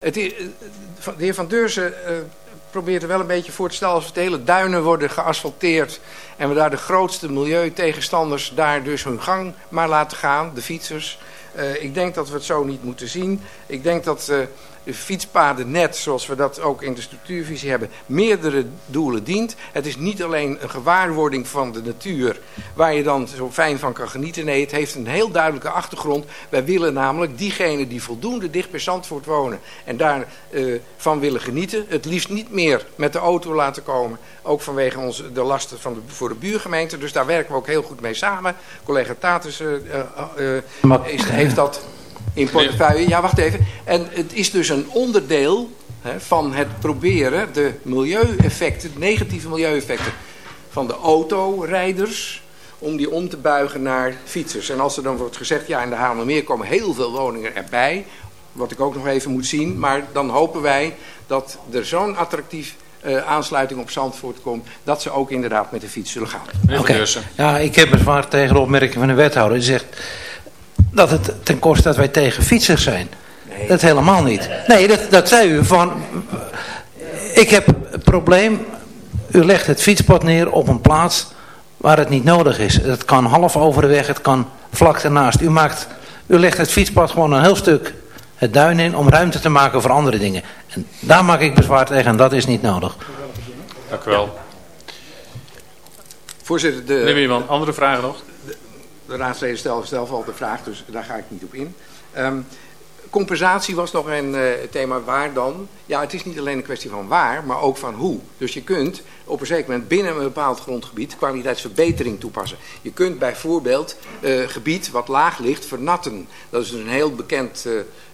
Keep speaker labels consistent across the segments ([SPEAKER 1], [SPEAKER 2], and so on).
[SPEAKER 1] Het, de heer Van Deurzen uh, probeert er wel een beetje voor te stellen... als de hele duinen worden geasfalteerd... en we daar de grootste milieutegenstanders daar dus hun gang maar laten gaan, de fietsers... Uh, ik denk dat we het zo niet moeten zien. Ik denk dat uh, fietspadennet, zoals we dat ook in de structuurvisie hebben, meerdere doelen dient. Het is niet alleen een gewaarwording van de natuur waar je dan zo fijn van kan genieten. Nee, het heeft een heel duidelijke achtergrond. Wij willen namelijk diegenen die voldoende dicht bij Zandvoort wonen en daarvan uh, van willen genieten, het liefst niet meer met de auto laten komen. Ook vanwege onze, de lasten van de, voor de buurgemeente. Dus daar werken we ook heel goed mee samen. Collega Tatus uh, uh, heeft dat in portefeuille. Ja, wacht even. En het is dus een onderdeel hè, van het proberen de milieueffecten, de negatieve milieueffecten van de autorijders, om die om te buigen naar fietsers. En als er dan wordt gezegd, ja in de Hamermeer komen heel veel woningen erbij, wat ik ook nog even moet zien, maar dan hopen wij dat er zo'n attractief uh, aansluiting op Zandvoort komt, dat ze ook inderdaad met de fiets zullen gaan.
[SPEAKER 2] Okay. Ja, ik heb bezwaar tegen de opmerking van de wethouder. Die zegt, dat het ten koste dat wij tegen fietsers zijn. Nee. Dat helemaal niet. Nee, dat, dat zei u van... Ik heb het probleem... U legt het fietspad neer op een plaats waar het niet nodig is. Het kan half over de weg, het kan vlak ernaast. U, maakt, u legt het fietspad gewoon een heel stuk het duin in om ruimte te maken voor andere dingen. En daar maak ik bezwaar tegen en dat is niet nodig.
[SPEAKER 3] Dank u wel.
[SPEAKER 1] Voorzitter, de...
[SPEAKER 3] Iemand andere vragen nog?
[SPEAKER 1] De raadsleden stellen zelf al de vraag, dus daar ga ik niet op in. Um, compensatie was nog een uh, thema. Waar dan? Ja, het is niet alleen een kwestie van waar, maar ook van hoe. Dus je kunt op een zeker moment binnen een bepaald grondgebied kwaliteitsverbetering toepassen. Je kunt bijvoorbeeld uh, gebied wat laag ligt vernatten. Dat is dus een heel bekend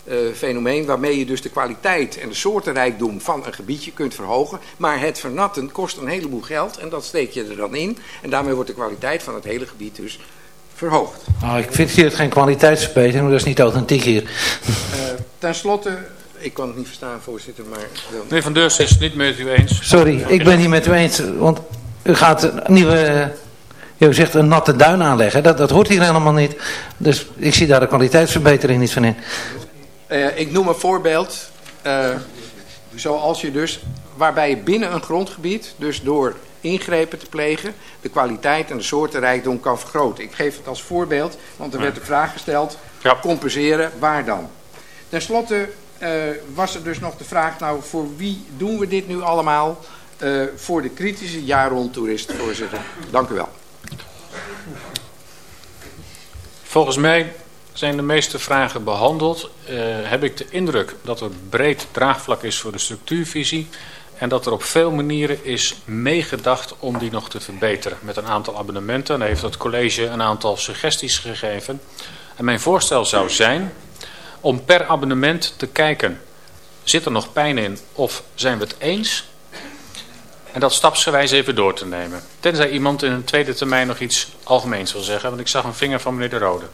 [SPEAKER 1] uh, fenomeen waarmee je dus de kwaliteit en de soortenrijkdom van een gebiedje kunt verhogen. Maar het vernatten kost een heleboel geld en dat steek je er dan in. En daarmee wordt de kwaliteit van het hele gebied dus verhoogd.
[SPEAKER 2] Oh, ik vind hier geen kwaliteitsverbetering, maar dat is niet authentiek hier.
[SPEAKER 1] Uh, ten slotte, ik kan het niet verstaan voorzitter, maar...
[SPEAKER 3] Meneer Van Deurs is het niet met u eens.
[SPEAKER 2] Sorry, ik ben niet met u eens, want u gaat een nieuwe... U zegt een natte duin aanleggen, dat, dat hoort hier helemaal niet. Dus ik zie daar de kwaliteitsverbetering niet van in.
[SPEAKER 1] Uh, ik noem een voorbeeld, uh, zoals je dus, waarbij je binnen een grondgebied, dus door ingrepen te plegen, de kwaliteit en de soortenrijkdom kan vergroten. Ik geef het als voorbeeld, want er werd de vraag gesteld, ja. compenseren, waar dan? Ten slotte uh, was er dus nog de vraag, nou voor wie doen we dit nu allemaal? Uh, voor de kritische jaarrondtoerist, voorzitter. Dank u wel.
[SPEAKER 3] Volgens mij zijn de meeste vragen behandeld. Uh, heb ik de indruk dat er breed draagvlak is voor de structuurvisie. En dat er op veel manieren is meegedacht om die nog te verbeteren. Met een aantal abonnementen. Dan heeft het college een aantal suggesties gegeven. En mijn voorstel zou zijn om per abonnement te kijken. Zit er nog pijn in of zijn we het eens? En dat stapsgewijs even door te nemen. Tenzij iemand in een tweede termijn nog iets algemeens wil zeggen. Want ik zag een vinger van meneer De Rode.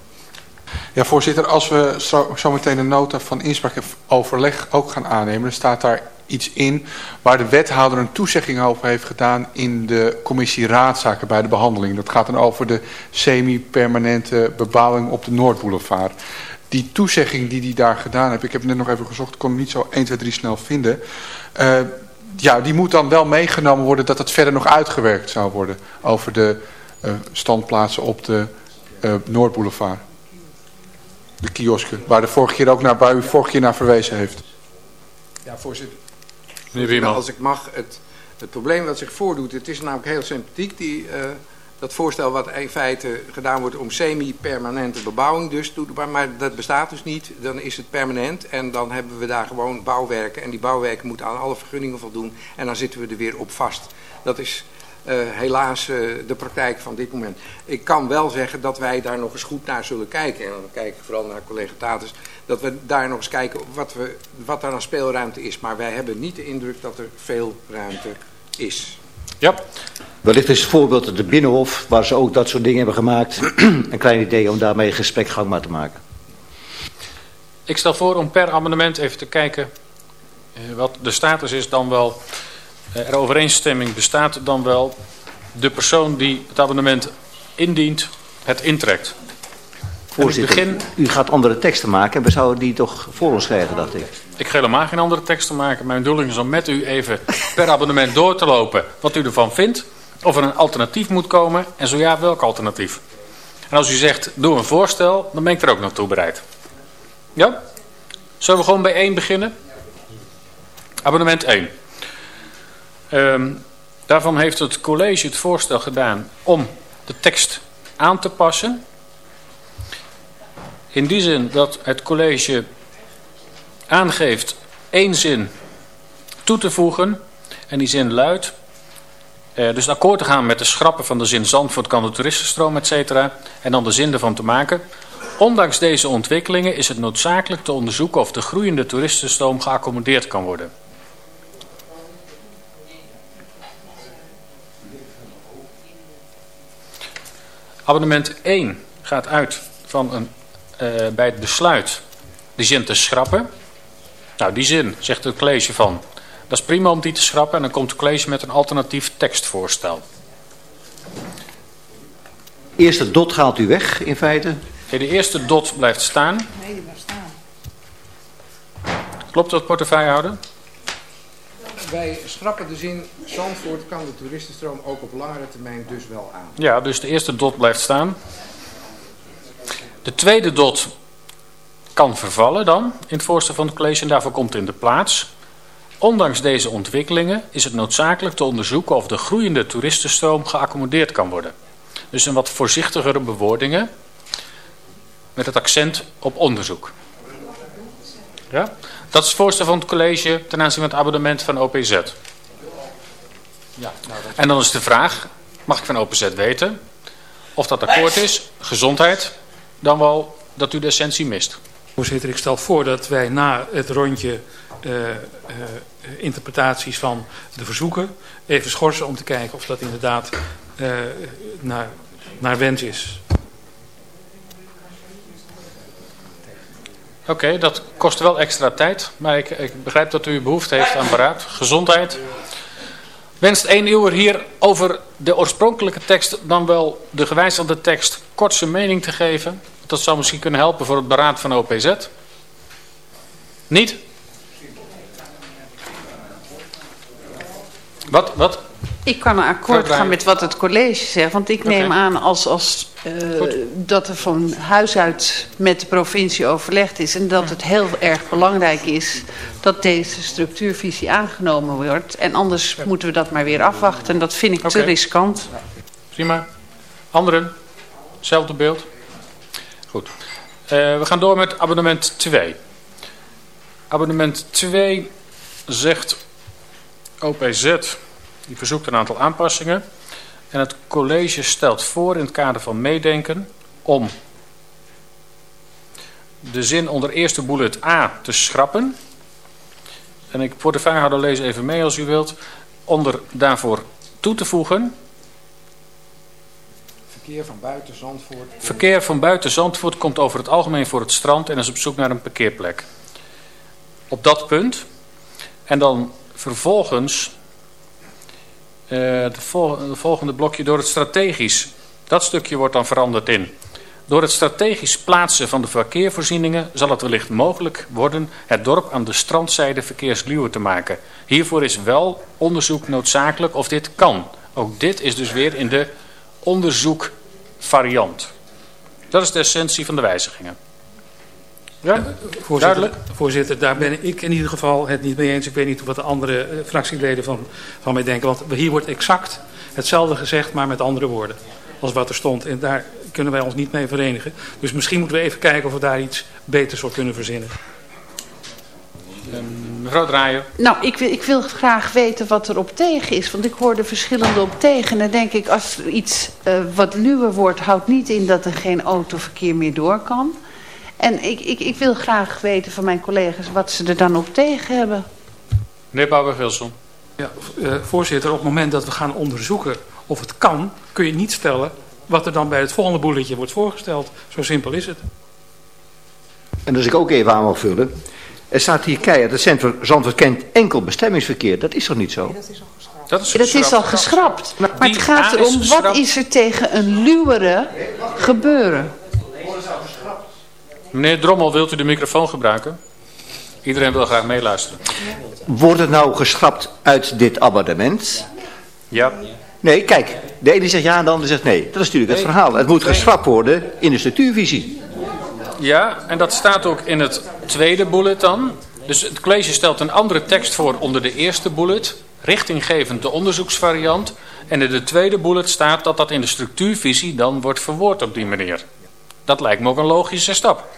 [SPEAKER 4] Ja, voorzitter, als we zo, zo meteen een nota van inspraak en overleg ook gaan aannemen, dan staat daar iets in waar de wethouder een toezegging over heeft gedaan in de commissie raadzaken bij de behandeling. Dat gaat dan over de semi-permanente bebouwing op de Noordboulevard. Die toezegging die hij daar gedaan heeft, ik heb net nog even gezocht, kon hem niet zo 1, 2, 3 snel vinden. Uh, ja, die moet dan wel meegenomen worden dat het verder nog uitgewerkt zou worden over de uh, standplaatsen op de uh, Noordboulevard. De kiosken, waar de vorige keer ook naar, u vorige keer naar verwezen heeft.
[SPEAKER 1] Ja, voorzitter. Meneer Als ik mag, het, het probleem wat zich voordoet, het is namelijk heel sympathiek, die, uh, dat voorstel wat in feite gedaan wordt om semi-permanente bebouwing dus toe te maar dat bestaat dus niet. Dan is het permanent en dan hebben we daar gewoon bouwwerken en die bouwwerken moeten aan alle vergunningen voldoen en dan zitten we er weer op vast. Dat is uh, helaas uh, de praktijk van dit moment. Ik kan wel zeggen dat wij daar nog eens goed naar zullen kijken. En dan kijk ik vooral naar collega Tatus. Dat we daar nog eens kijken wat, we, wat daar aan speelruimte is. Maar wij hebben niet de indruk dat er veel ruimte is.
[SPEAKER 3] Ja.
[SPEAKER 5] Wellicht is het voorbeeld de Binnenhof, waar ze ook dat soort dingen hebben gemaakt. een klein idee om daarmee een gesprek gangbaar te maken.
[SPEAKER 3] Ik stel voor om per amendement even te kijken wat de status is dan wel eh, er overeenstemming bestaat, dan wel de persoon die het abonnement indient, het intrekt.
[SPEAKER 5] Voorzitter,
[SPEAKER 3] begin-
[SPEAKER 5] u gaat andere teksten maken en we zouden die toch voor ons krijgen, dacht ik.
[SPEAKER 3] Ik ga helemaal geen andere teksten maken. Mijn bedoeling is om met u even per abonnement door te lopen wat u ervan vindt. Of er een alternatief moet komen en zo ja, welk alternatief. En als u zegt, doe een voorstel, dan ben ik er ook naartoe bereid. Ja? Zullen we gewoon bij 1 beginnen? Abonnement 1. Ehm, daarvan heeft het college het voorstel gedaan om de tekst aan te passen. In die zin dat het college aangeeft één zin toe te voegen. En die zin luidt... eh, dus akkoord te gaan met de schrappen van de zin Zandvoort kan de toeristenstroom, et cetera. En dan de zin ervan te maken. Ondanks deze ontwikkelingen is het noodzakelijk te onderzoeken of de groeiende toeristenstroom geaccommodeerd kan worden. Abonnement 1 gaat uit van een, eh, bij het besluit die zin te schrappen. Nou, die zin zegt het college van. Dat is prima om die te schrappen en dan komt het college met een alternatief tekstvoorstel.
[SPEAKER 5] Eerste dot haalt u weg, in feite.
[SPEAKER 3] Oké, De eerste dot blijft staan.
[SPEAKER 6] Nee, die blijft staan.
[SPEAKER 3] Klopt dat, portefeuillehouder?
[SPEAKER 1] Wij schrappen de zin, Zandvoort kan de toeristenstroom ook op langere termijn dus wel aan.
[SPEAKER 3] Ja, dus de eerste dot blijft staan. De tweede dot kan vervallen dan in het voorstel van het college en daarvoor komt in de plaats. Ondanks deze ontwikkelingen is het noodzakelijk te onderzoeken of de groeiende toeristenstroom geaccommodeerd kan worden. Dus een wat voorzichtigere bewoordingen met het accent op onderzoek. Ja? Dat is het voorstel van het college ten aanzien van het abonnement van OPZ. Ja, En dan is de vraag, mag ik van OPZ weten of dat akkoord is, gezondheid, dan wel dat u de essentie mist.
[SPEAKER 7] Voorzitter, ik stel voor dat wij na het rondje eh, eh, interpretaties van de verzoeken even schorsen om te kijken of dat inderdaad eh, naar, naar wens is.
[SPEAKER 3] Oké, dat kost wel extra tijd, maar ik, ik begrijp dat u behoefte heeft aan beraad. Gezondheid. Wenst één uur hier over de oorspronkelijke tekst, dan wel de gewijzigde tekst, kort zijn mening te geven? Dat zou misschien kunnen helpen voor het beraad van OPZ. Niet? Wat, wat?
[SPEAKER 6] Ik kan een akkoord gaan met wat het college zegt. Want ik neem aan als, als, eh, dat er van huis uit met de provincie overlegd is. En dat het heel erg belangrijk is dat deze structuurvisie aangenomen wordt. En anders moeten we dat maar weer afwachten. En dat vind ik te riskant.
[SPEAKER 3] Prima. Anderen? Hetzelfde beeld? Goed. Eh, we gaan door met abonnement 2. Abonnement 2 zegt OPZ, die verzoekt een aantal aanpassingen. En het college stelt voor in het kader van meedenken om de zin onder eerste bullet A te schrappen. En ik voor de vaarhouder lees even mee als u wilt. Onder daarvoor toe te voegen
[SPEAKER 1] Verkeer van buiten Zandvoort.
[SPEAKER 3] Verkeer van buiten Zandvoort komt over het algemeen voor het strand en is op zoek naar een parkeerplek. Op dat punt. En dan vervolgens eh, het het volgende blokje door het strategisch. Dat stukje wordt dan veranderd in. Door het strategisch plaatsen van de verkeervoorzieningen zal het wellicht mogelijk worden het dorp aan de strandzijde verkeersluwer te maken. Hiervoor is wel onderzoek noodzakelijk of dit kan. Ook dit is dus weer in de onderzoekvariant. Dat is de essentie van de wijzigingen. Ja?
[SPEAKER 7] Voorzitter,
[SPEAKER 3] Duidelijk.
[SPEAKER 7] voorzitter, daar ben ik in ieder geval het niet mee eens. Ik weet niet wat de andere eh, fractieleden van, van mij denken. Want hier wordt exact hetzelfde gezegd, maar met andere woorden. Als wat er stond. En daar kunnen wij ons niet mee verenigen. Dus misschien moeten we even kijken of we daar iets beters voor kunnen verzinnen.
[SPEAKER 3] Mevrouw Draaier.
[SPEAKER 6] Nou, ik wil, ik wil graag weten wat er op tegen is. Want ik hoorde verschillende op tegen. En dan denk ik, als er iets eh, wat luwer wordt... houdt niet in dat er geen autoverkeer meer door kan. En ik, ik, ik wil graag weten van mijn collega's wat ze er dan op tegen hebben.
[SPEAKER 3] Meneer Bouwer-Wilson.
[SPEAKER 7] Ja, eh, voorzitter, op het moment dat we gaan onderzoeken of het kan... kun je niet stellen wat er dan bij het volgende boeletje wordt voorgesteld. Zo simpel is het.
[SPEAKER 5] En als ik ook even aan mag vullen. Er staat hier keihard, het centrum Zandvoort kent enkel bestemmingsverkeer. Dat is toch niet zo?
[SPEAKER 3] Dat is,
[SPEAKER 6] Ja, dat is
[SPEAKER 3] geschrapt.
[SPEAKER 6] al geschrapt. Maar
[SPEAKER 3] Die
[SPEAKER 6] het gaat
[SPEAKER 3] is
[SPEAKER 6] erom, wat
[SPEAKER 3] geschrapt.
[SPEAKER 6] is er tegen een luwere gebeuren?
[SPEAKER 3] Meneer Drommel, wilt u de microfoon gebruiken? Iedereen wil graag meeluisteren.
[SPEAKER 5] Wordt het nou geschrapt uit dit abonnement?
[SPEAKER 3] Ja.
[SPEAKER 5] Nee, kijk. De ene zegt ja en de ander zegt nee. Dat is natuurlijk het verhaal. Het moet geschrapt worden in de structuurvisie.
[SPEAKER 3] Ja, en dat staat ook in het tweede bullet dan. Dus het college stelt een andere tekst voor onder de eerste bullet. Richtinggevend de onderzoeksvariant. En in de tweede bullet staat dat dat in de structuurvisie dan wordt verwoord op die manier. Dat lijkt me ook een logische stap.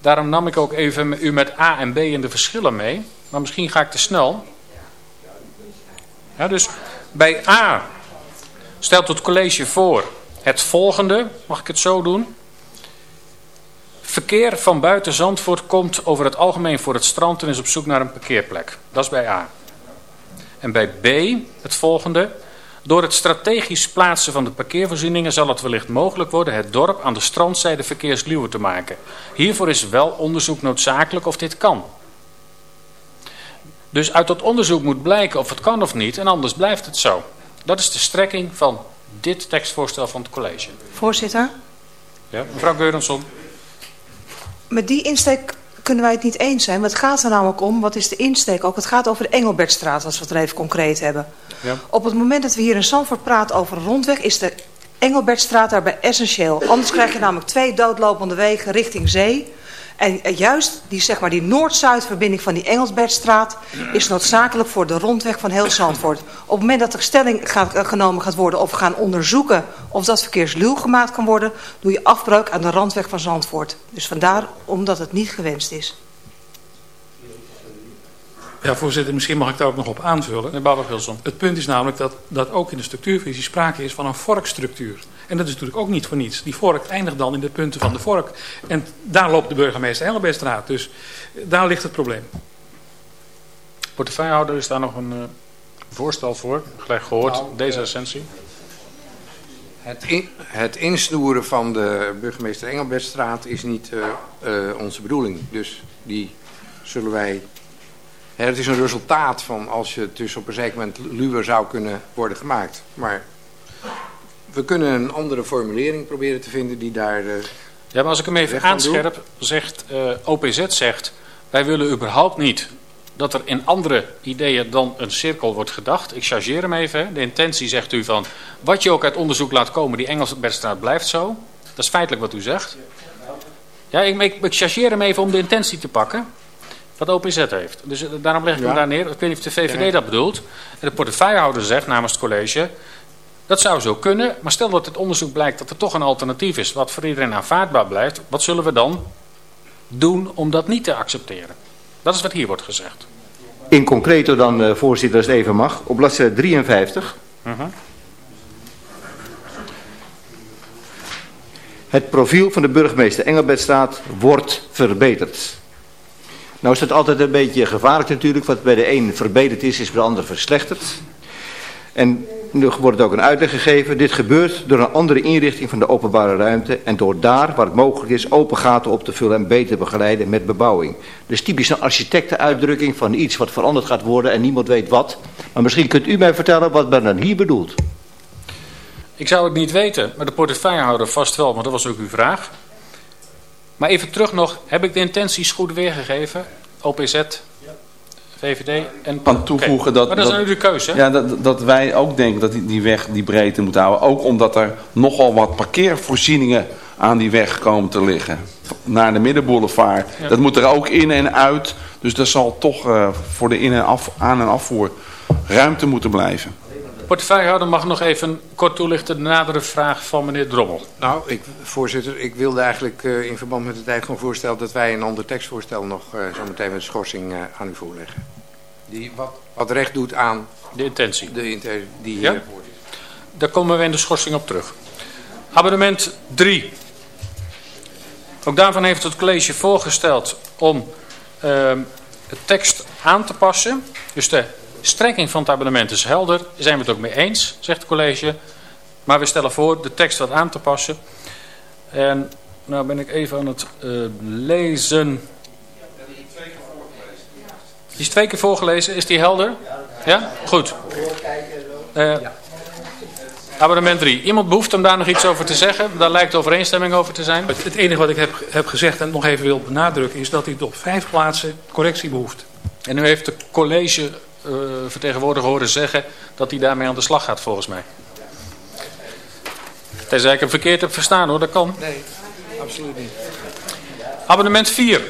[SPEAKER 3] Daarom nam ik ook even u met A en B in de verschillen mee. Maar misschien ga ik te snel. Ja, dus bij A stelt het college voor het volgende. Mag ik het zo doen? Verkeer van buiten Zandvoort komt over het algemeen voor het strand en is op zoek naar een parkeerplek. Dat is bij A. En bij B, het volgende. Door het strategisch plaatsen van de parkeervoorzieningen zal het wellicht mogelijk worden het dorp aan de strandzijde verkeersluwer te maken. Hiervoor is wel onderzoek noodzakelijk of dit kan. Dus uit dat onderzoek moet blijken of het kan of niet en anders blijft het zo. Dat is de strekking van dit tekstvoorstel van het college.
[SPEAKER 8] Voorzitter.
[SPEAKER 3] Ja, mevrouw Geurensson.
[SPEAKER 8] Met die insteek kunnen wij het niet eens zijn. Want het gaat er namelijk om, wat is de insteek ook? Het gaat over de Engelbertstraat, als we het er even concreet hebben. Ja. Op het moment dat we hier in Zandvoort praten over een rondweg... is de Engelbertstraat daarbij essentieel. Anders krijg je namelijk twee doodlopende wegen richting zee... En juist die, zeg maar, die Noord-Zuid-verbinding van die Engelsbertstraat is noodzakelijk voor de rondweg van heel Zandvoort. Op het moment dat er stelling gaat, eh, genomen gaat worden of we gaan onderzoeken of dat verkeersluw gemaakt kan worden, doe je afbreuk aan de randweg van Zandvoort. Dus vandaar omdat het niet gewenst is.
[SPEAKER 7] Ja, voorzitter, misschien mag ik daar ook nog op aanvullen.
[SPEAKER 3] Nee,
[SPEAKER 7] Het punt is namelijk dat, dat ook in de structuurvisie sprake is van een vorkstructuur. En dat is natuurlijk ook niet voor niets. Die vork eindigt dan in de punten van de vork. En daar loopt de burgemeester Engelbertstraat. Dus daar ligt het probleem.
[SPEAKER 3] Portefeuillehouder, is daar nog een uh, voorstel voor? Gelijk gehoord, nou, deze essentie.
[SPEAKER 1] Het, in, het insnoeren van de burgemeester Engelbertstraat is niet uh, uh, onze bedoeling. Dus die zullen wij... het is een resultaat van als je dus op een zeker moment luwer zou kunnen worden gemaakt. Maar we kunnen een andere formulering proberen te vinden die daar... Uh,
[SPEAKER 3] ja, maar als ik hem even aanscherp, zegt uh, eh, OPZ zegt... wij willen überhaupt niet dat er in andere ideeën dan een cirkel wordt gedacht. Ik chargeer hem even. De intentie zegt u van... wat je ook uit onderzoek laat komen, die Engelsbergstraat blijft zo. Dat is feitelijk wat u zegt. Ja, ik, ik, ik chargeer hem even om de intentie te pakken. Wat OPZ heeft. Dus eh, daarom leg ik hem daar neer. Ik weet niet of de VVD dat bedoelt. En de portefeuillehouder zegt namens het college... Dat zou zo kunnen, maar stel dat het onderzoek blijkt dat er toch een alternatief is wat voor iedereen aanvaardbaar blijft, wat zullen we dan doen om dat niet te accepteren? Dat is wat hier wordt gezegd.
[SPEAKER 5] In concreto dan, uh, voorzitter, als het even mag, op bladzijde 53. Uh -huh. Het profiel van de burgemeester Engelbertstraat wordt verbeterd. Nou is dat altijd een beetje gevaarlijk natuurlijk, wat bij de een verbeterd is, is bij de ander verslechterd. En wordt ook een uitleg gegeven. Dit gebeurt door een andere inrichting van de openbare ruimte en door daar, waar het mogelijk is, open gaten op te vullen en beter begeleiden met bebouwing. Dus typisch een architectenuitdrukking van iets wat veranderd gaat worden en niemand weet wat. Maar misschien kunt u mij vertellen wat men dan hier bedoelt.
[SPEAKER 3] Ik zou het niet weten, maar de portefeuillehouder vast wel, want dat was ook uw vraag. Maar even terug nog, heb ik de intenties goed weergegeven? OPZ VVD en...
[SPEAKER 9] Kan toevoegen dat...
[SPEAKER 3] Maar dat, is nu de keuze,
[SPEAKER 9] Ja, dat, dat wij ook denken dat die, die weg die breedte moet houden. Ook omdat er nogal wat parkeervoorzieningen aan die weg komen te liggen. Naar de middenboulevard. Dat moet er ook in en uit. Dus dat zal toch uh, voor de in- en af, aan- en afvoer ruimte moeten blijven.
[SPEAKER 3] Portefeuillehouder mag nog even kort toelichten de nadere vraag van meneer Drommel.
[SPEAKER 1] Nou, ik, voorzitter, ik wilde eigenlijk uh, in verband met het tijd gewoon voorstellen dat wij een ander tekstvoorstel nog uh, zo meteen met schorsing uh, aan u voorleggen. Die wat, wat recht doet aan...
[SPEAKER 3] De intentie.
[SPEAKER 1] De intentie die
[SPEAKER 3] ja? Daar komen we in de schorsing op terug. Abonnement 3. Ook daarvan heeft het college voorgesteld om ehm, de tekst aan te passen. Dus de strekking van het abonnement is helder. Daar zijn we het ook mee eens, zegt het college. Maar we stellen voor de tekst wat aan te passen. En nou ben ik even aan het uh, lezen. Die is twee keer voorgelezen. Is die helder? Ja? Goed. Uh, Abonnement 3. Iemand behoeft om daar nog iets over te zeggen? Daar lijkt overeenstemming over te zijn.
[SPEAKER 7] Het, het enige wat ik heb, heb gezegd en nog even wil benadrukken... is dat u op vijf plaatsen correctie behoeft.
[SPEAKER 3] En u heeft de college vertegenwoordiger horen zeggen dat hij daarmee aan de slag gaat volgens mij. Tenzij ik hem verkeerd heb verstaan hoor, dat kan.
[SPEAKER 1] Nee, absoluut niet.
[SPEAKER 3] Abonnement 4.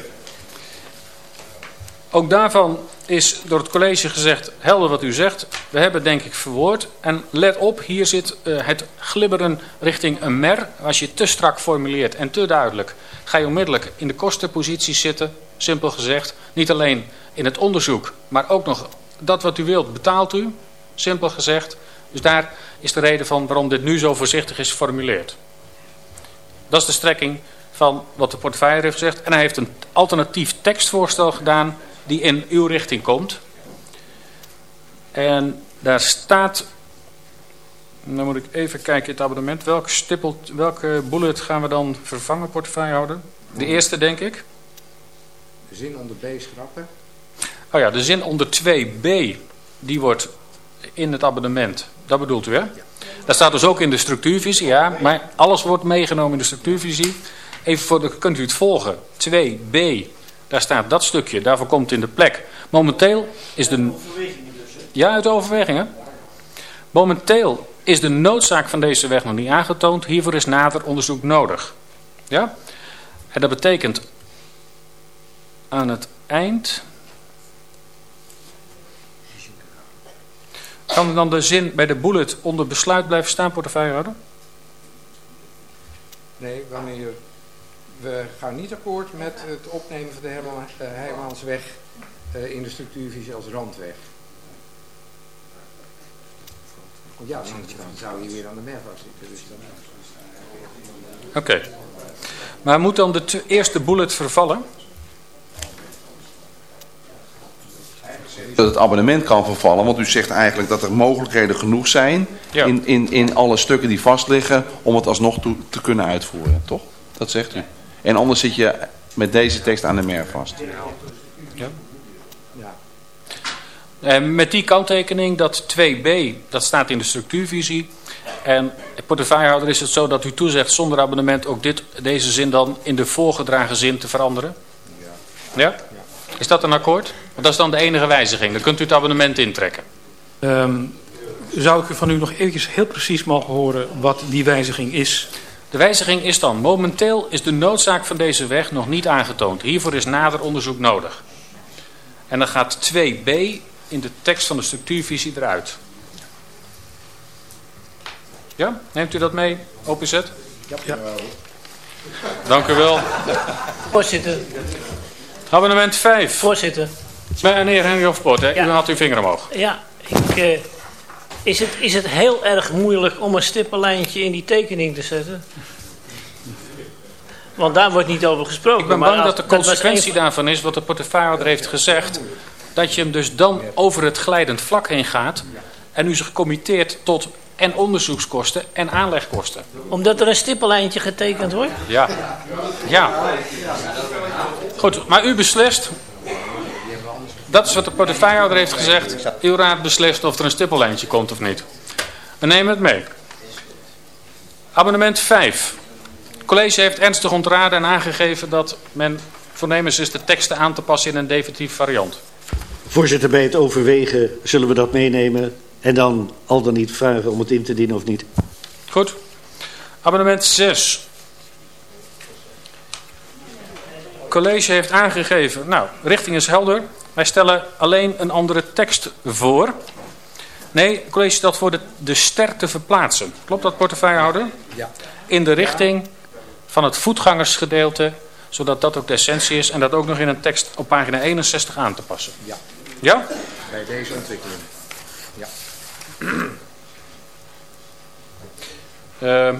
[SPEAKER 3] Ook daarvan is door het college gezegd, helder wat u zegt. We hebben denk ik verwoord. En let op, hier zit uh, het glibberen richting een mer. Als je te strak formuleert en te duidelijk, ga je onmiddellijk in de kostenpositie zitten. Simpel gezegd, niet alleen in het onderzoek, maar ook nog dat wat u wilt betaalt u. Simpel gezegd. Dus daar is de reden van waarom dit nu zo voorzichtig is geformuleerd. Dat is de strekking van wat de portefeuille heeft gezegd. En hij heeft een alternatief tekstvoorstel gedaan die in uw richting komt. En daar staat, dan moet ik even kijken het abonnement, welke, stippel, welke bullet gaan we dan vervangen portefeuillehouder? De eerste denk ik.
[SPEAKER 1] Zin onder B schrappen.
[SPEAKER 3] Oh ja, de zin onder 2b, die wordt in het abonnement. Dat bedoelt u hè? Ja. Dat staat dus ook in de structuurvisie, ja. Maar alles wordt meegenomen in de structuurvisie. Even voor de, kunt u het volgen. 2b, daar staat dat stukje, daarvoor komt in de plek. Momenteel is de... Ja, uit overwegingen. Momenteel is de noodzaak van deze weg nog niet aangetoond. Hiervoor is nader onderzoek nodig. Ja? En dat betekent aan het eind... Kan dan de zin bij de bullet onder besluit blijven staan, portefeuillehouder?
[SPEAKER 1] Nee, wanneer we gaan niet akkoord met het opnemen van de Hermansweg uh, in de structuurvisie als randweg. Ja, dan zou je weer aan de mer vastzitten. Dus
[SPEAKER 3] Oké. Okay. Maar moet dan de eerste bullet vervallen?
[SPEAKER 9] Dat het abonnement kan vervallen. Want u zegt eigenlijk dat er mogelijkheden genoeg zijn ja. in, in, in alle stukken die vastliggen om het alsnog toe, te kunnen uitvoeren. Toch? Dat zegt u. En anders zit je met deze tekst aan de mer vast. Ja.
[SPEAKER 3] ja. En met die kanttekening dat 2b, dat staat in de structuurvisie. En portefeuillehouder is het zo dat u toezegt zonder abonnement ook dit, deze zin dan in de voorgedragen zin te veranderen? Ja? ja? Is dat een akkoord? Want dat is dan de enige wijziging. Dan kunt u het abonnement intrekken.
[SPEAKER 7] Um, zou ik van u nog eventjes heel precies mogen horen wat die wijziging is?
[SPEAKER 3] De wijziging is dan, momenteel is de noodzaak van deze weg nog niet aangetoond. Hiervoor is nader onderzoek nodig. En dan gaat 2b in de tekst van de structuurvisie eruit. Ja, neemt u dat mee, OPZ? Ja. ja. Dank u wel.
[SPEAKER 10] Voorzitter.
[SPEAKER 3] Abonnement 5.
[SPEAKER 10] Voorzitter.
[SPEAKER 3] Meneer Henry Hofpoort, ja. u had uw vinger omhoog.
[SPEAKER 10] Ja, ik, uh, is, het, is het heel erg moeilijk om een stippenlijntje in die tekening te zetten? Want daar wordt niet over gesproken.
[SPEAKER 3] Ik ben bang dat de consequentie daarvan is, wat de portefeuillehouder heeft gezegd... dat je hem dus dan over het glijdend vlak heen gaat... en u zich committeert tot en onderzoekskosten en aanlegkosten.
[SPEAKER 10] Omdat er een stippenlijntje getekend wordt?
[SPEAKER 3] Ja. Ja. Goed, maar u beslist. Dat is wat de portefeuillehouder heeft gezegd. Uw raad beslist of er een stippellijntje komt of niet. We nemen het mee. Abonnement 5. Het college heeft ernstig ontraden en aangegeven dat men voornemens is de teksten aan te passen in een definitief variant.
[SPEAKER 11] Voorzitter, bij het overwegen zullen we dat meenemen en dan al dan niet vragen om het in te dienen of niet.
[SPEAKER 3] Goed. Abonnement 6. Het college heeft aangegeven, nou, richting is helder. Wij stellen alleen een andere tekst voor. Nee, het college stelt voor de, de ster te verplaatsen. Klopt dat, portefeuillehouder?
[SPEAKER 1] Ja.
[SPEAKER 3] In de richting van het voetgangersgedeelte, zodat dat ook de essentie is. En dat ook nog in een tekst op pagina 61 aan te passen.
[SPEAKER 1] Ja.
[SPEAKER 3] Ja?
[SPEAKER 1] Bij deze ontwikkeling. Ja.
[SPEAKER 3] Uh,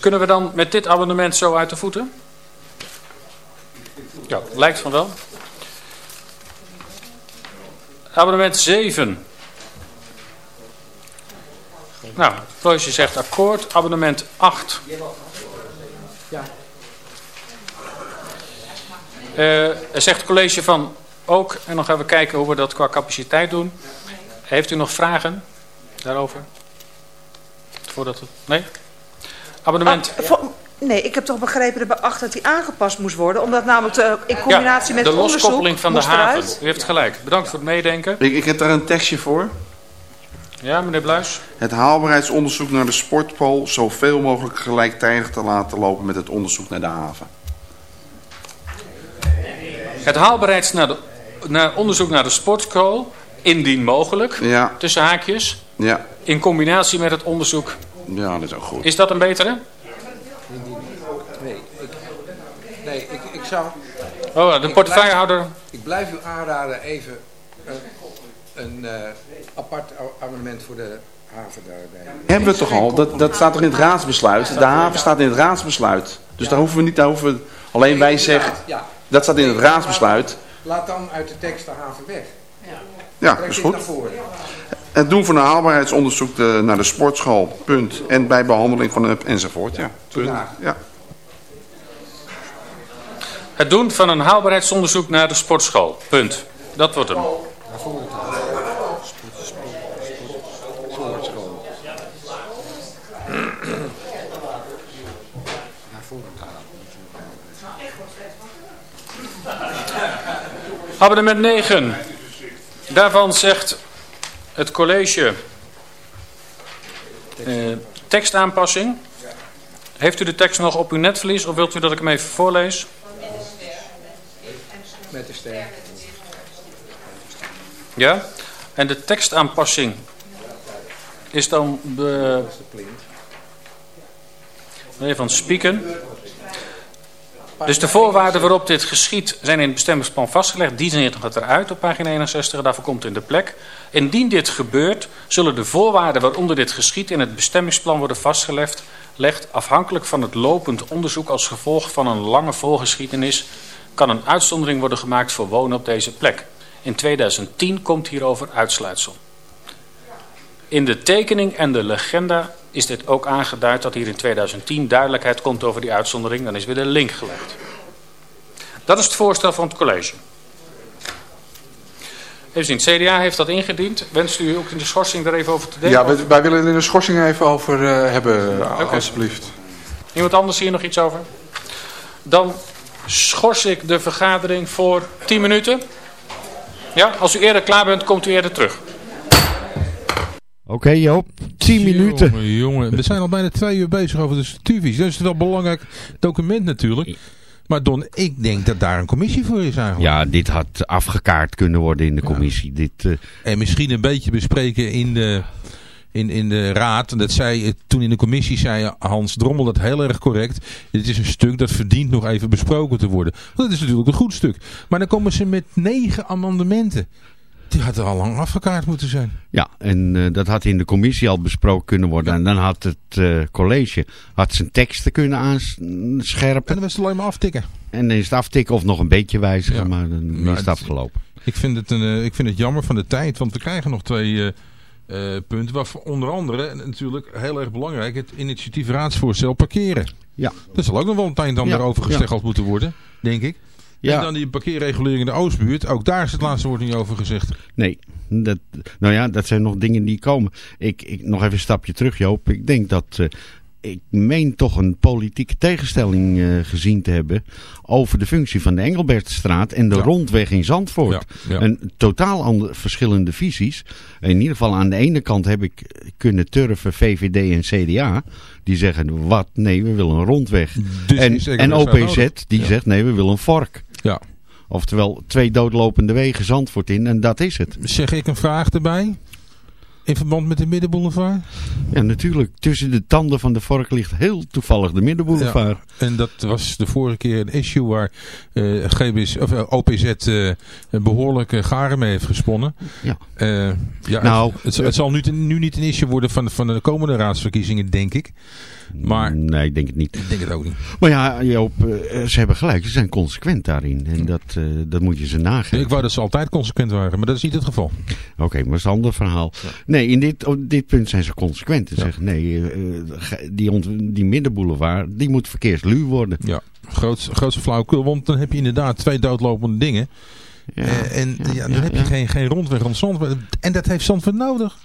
[SPEAKER 3] kunnen we dan met dit abonnement zo uit de voeten? Ja, lijkt van wel. Abonnement 7. Nou, Floosje zegt akkoord. Abonnement 8. Ja. Uh, er zegt het college van ook, en dan gaan we kijken hoe we dat qua capaciteit doen. Heeft u nog vragen daarover? voordat het... Nee? Abonnement...
[SPEAKER 8] Ah, nee, ik heb toch begrepen dat bij 8 dat die aangepast moest worden. Omdat namelijk de, in combinatie met
[SPEAKER 3] de
[SPEAKER 8] het onderzoek
[SPEAKER 3] loskoppeling van de haven.
[SPEAKER 8] eruit.
[SPEAKER 3] U heeft gelijk. Bedankt voor het meedenken.
[SPEAKER 9] Ik, ik heb daar een tekstje voor.
[SPEAKER 3] Ja, meneer Bluis?
[SPEAKER 9] Het haalbaarheidsonderzoek naar de sportpool zoveel mogelijk gelijktijdig te laten lopen met het onderzoek naar de haven.
[SPEAKER 3] Het haalbaarheids naar de, naar onderzoek naar de sportschool, indien mogelijk,
[SPEAKER 9] Ja,
[SPEAKER 3] tussen haakjes,
[SPEAKER 9] ja,
[SPEAKER 3] in combinatie met het onderzoek.
[SPEAKER 9] ja, dat is ook goed.
[SPEAKER 3] Is dat een betere?
[SPEAKER 1] Nee, ik, nee, ik, ik zou...
[SPEAKER 3] Oh, de
[SPEAKER 1] ik
[SPEAKER 3] portefeuillehouder.
[SPEAKER 1] blijf- Ik blijf u aanraden even een, een eh, apart abonnement voor de haven daarbij.
[SPEAKER 9] Hebben we toch al? Dat, dat staat toch in het raadsbesluit? De haven staat in het raadsbesluit. Dus daar hoeven we niet, daar hoeven we, alleen wij zeggen, dat staat in het raadsbesluit.
[SPEAKER 1] laat dan uit de tekst de haven weg.
[SPEAKER 9] Ja, is goed. Het doen van een haalbaarheidsonderzoek de- naar de sportschool, punt. En bij behandeling van een enzovoort, ja. Punt. Ja.
[SPEAKER 3] Het doen van een haalbaarheidsonderzoek naar de sportschool. Punt. Dat wordt hem. Abonnement 9. Daarvan zegt het college eh, tekstaanpassing. Heeft u de tekst nog op uw netvlies of wilt u dat ik hem even voorlees?
[SPEAKER 1] Met de.
[SPEAKER 3] Ja? En de tekstaanpassing is dan de... Meneer Van Spieken. Dus de voorwaarden waarop dit geschiet zijn in het bestemmingsplan vastgelegd. Die zijn gaat eruit op pagina 61, daarvoor komt in de plek. Indien dit gebeurt, zullen de voorwaarden waaronder dit geschiet in het bestemmingsplan worden vastgelegd legt, afhankelijk van het lopend onderzoek als gevolg van een lange voorgeschiedenis kan een uitzondering worden gemaakt voor wonen op deze plek. In 2010 komt hierover uitsluitsel. In de tekening en de legenda is dit ook aangeduid dat hier in 2010 duidelijkheid komt over die uitzondering. Dan is weer de link gelegd. Dat is het voorstel van het college. Even zien, CDA heeft dat ingediend. Wenst u ook in de schorsing daar even over te denken?
[SPEAKER 4] Ja, wij, wij willen er in de schorsing even over eh, hebben,
[SPEAKER 3] Oké.
[SPEAKER 4] alsjeblieft.
[SPEAKER 3] Iemand anders hier nog iets over? Dan schors ik de vergadering voor 10 minuten. Ja, als u eerder klaar bent, komt u eerder terug.
[SPEAKER 12] Oké Joop, 10 minuten.
[SPEAKER 13] Jongen, jongen, we zijn al bijna twee uur bezig over de structuurvisie. Dat is wel een belangrijk document natuurlijk. Maar Don, ik denk dat daar een commissie voor is eigenlijk.
[SPEAKER 12] Ja, dit had afgekaart kunnen worden in de commissie. Dit, eh,
[SPEAKER 13] En misschien een beetje bespreken in de, in, in de raad. En dat zei, toen in de commissie zei Hans Drommel dat heel erg correct. Dit is een stuk dat verdient nog even besproken te worden. Dat is natuurlijk een goed stuk. Maar dan komen ze met negen amendementen. Die hadden al lang afgekaart moeten zijn.
[SPEAKER 12] ja, en eh, dat had in de commissie al besproken kunnen worden. En dan had het eh, college had zijn teksten kunnen aanscherpen.
[SPEAKER 13] En dan was het alleen maar aftikken.
[SPEAKER 12] En dan is het aftikken of nog een beetje wijzigen,
[SPEAKER 13] Ja.
[SPEAKER 12] maar dan is het
[SPEAKER 13] het-
[SPEAKER 12] afgelopen.
[SPEAKER 13] Ik vind, het een, eh, ik vind het jammer van de tijd, want we krijgen nog twee eh, eh, punten. Waarvoor onder andere, natuurlijk heel erg belangrijk, het initiatief raadsvoorstel parkeren.
[SPEAKER 12] Ja.
[SPEAKER 13] Dat zal ook nog wel een tijd dan
[SPEAKER 12] Ja,
[SPEAKER 13] daarover
[SPEAKER 12] ja.
[SPEAKER 13] gesteggeld moeten worden, denk ik.
[SPEAKER 12] Ja.
[SPEAKER 13] En dan die parkeerregulering in de Oostbuurt, ook daar is het laatste woord niet over gezegd.
[SPEAKER 12] Nee, dat, nou ja, dat zijn nog dingen die komen. Ik, ik, nog even een stapje terug Joop. Ik denk dat, eh, ik meen toch een politieke tegenstelling eh, gezien te hebben over de functie van de Engelbertstraat en de
[SPEAKER 13] Ja.
[SPEAKER 12] rondweg in Zandvoort.
[SPEAKER 13] Ja, ja.
[SPEAKER 12] Een totaal andere, verschillende visies. In ieder geval aan de ene kant heb ik kunnen turven VVD en CDA. Die zeggen, wat? Nee, we willen een rondweg.
[SPEAKER 13] Dus
[SPEAKER 12] en,
[SPEAKER 13] Engelbertstraat
[SPEAKER 12] OPZ, die zegt, nee, we willen een vork.
[SPEAKER 13] Ja.
[SPEAKER 12] Oftewel, twee doodlopende wegen Zandvoort in en dat is het.
[SPEAKER 13] Zeg ik een vraag erbij? In verband met de Middenboulevard?
[SPEAKER 12] Ja, natuurlijk. Tussen de tanden van de vork ligt heel toevallig de Middenboulevard.
[SPEAKER 13] En dat was de vorige keer een issue waar GBS, of, eh, OPZ eh, een behoorlijke garen mee heeft gesponnen.
[SPEAKER 12] Ja.
[SPEAKER 13] Ja,
[SPEAKER 12] Nou,
[SPEAKER 13] het, het, zal nu, nu niet een issue worden van, van de komende raadsverkiezingen, denk ik. Maar
[SPEAKER 12] Nee, ik denk het niet.
[SPEAKER 13] ik denk het ook niet.
[SPEAKER 12] Maar ja, Joop, ze hebben gelijk. Ze zijn consequent daarin. En dat, dat moet je ze nageven.
[SPEAKER 13] Ik wou dat ze altijd consequent waren, maar dat is niet het geval.
[SPEAKER 12] Oké, maar dat is een ander verhaal. Nee, in dit, op dit punt zijn ze consequent. Ze zeggen, nee, eh, ge- die, ont- die middenboulevard, die moet verkeersluw worden.
[SPEAKER 13] Ja, grootste, grootste flauwekul, want dan heb je inderdaad twee doodlopende dingen.
[SPEAKER 12] Ja,
[SPEAKER 13] Eh, en ja,
[SPEAKER 12] ja,
[SPEAKER 13] dan heb je geen, geen rondweg rond Zandvoort. En dat heeft Zandvoort nodig.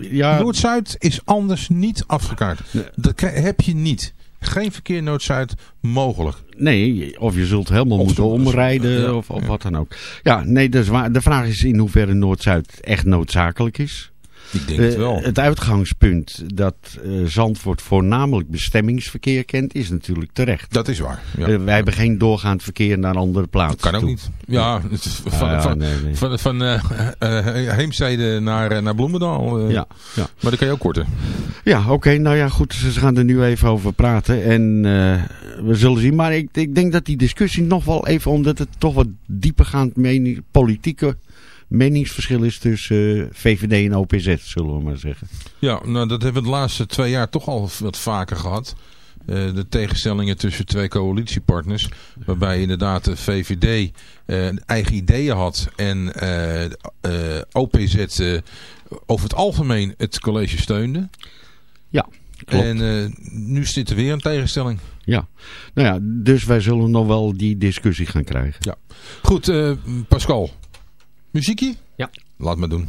[SPEAKER 12] Ja,
[SPEAKER 14] Noord-Zuid is anders niet afgekaart. Dat heb je niet. Geen verkeer Noord-Zuid mogelijk.
[SPEAKER 12] Nee, of je zult helemaal moeten omrijden of, of wat dan ook. Ja, nee, dat is waar. de vraag is in hoeverre Noord-Zuid echt noodzakelijk is.
[SPEAKER 14] Ik denk het
[SPEAKER 12] Eh,
[SPEAKER 14] wel.
[SPEAKER 12] het uitgangspunt dat eh, Zandvoort voornamelijk bestemmingsverkeer kent, is natuurlijk terecht.
[SPEAKER 14] Dat is waar. Ja.
[SPEAKER 12] Eh, wij hebben geen doorgaand verkeer naar andere plaatsen.
[SPEAKER 14] Kan ook
[SPEAKER 12] toe.
[SPEAKER 14] niet. Ja, van,
[SPEAKER 12] ja,
[SPEAKER 14] van,
[SPEAKER 12] nee, nee.
[SPEAKER 14] van, van Heemstede naar, naar Bloemendaal.
[SPEAKER 12] Ja, ja.
[SPEAKER 14] Maar dat kan je ook korten.
[SPEAKER 12] Ja, oké. nou ja, goed. Ze gaan er nu even over praten. En we zullen zien. Maar ik, ik denk dat die discussie nog wel even... omdat het toch wat diepergaand mening, politieke meningsverschil is... tussen eh, VVD en OPZ, zullen we maar zeggen.
[SPEAKER 14] Ja, nou dat hebben we de laatste twee jaar toch al wat vaker gehad. Eh, de tegenstellingen tussen twee coalitiepartners. Waarbij inderdaad de VVD eh, eigen ideeën had. En OPZ over het algemeen het college steunde.
[SPEAKER 12] Ja, klopt.
[SPEAKER 14] En nu zit er weer een tegenstelling.
[SPEAKER 12] Ja, nou ja, dus wij zullen nog wel die discussie gaan krijgen.
[SPEAKER 14] Ja. Goed, Pascal. Muziekje?
[SPEAKER 2] Ja.
[SPEAKER 14] Laat maar doen.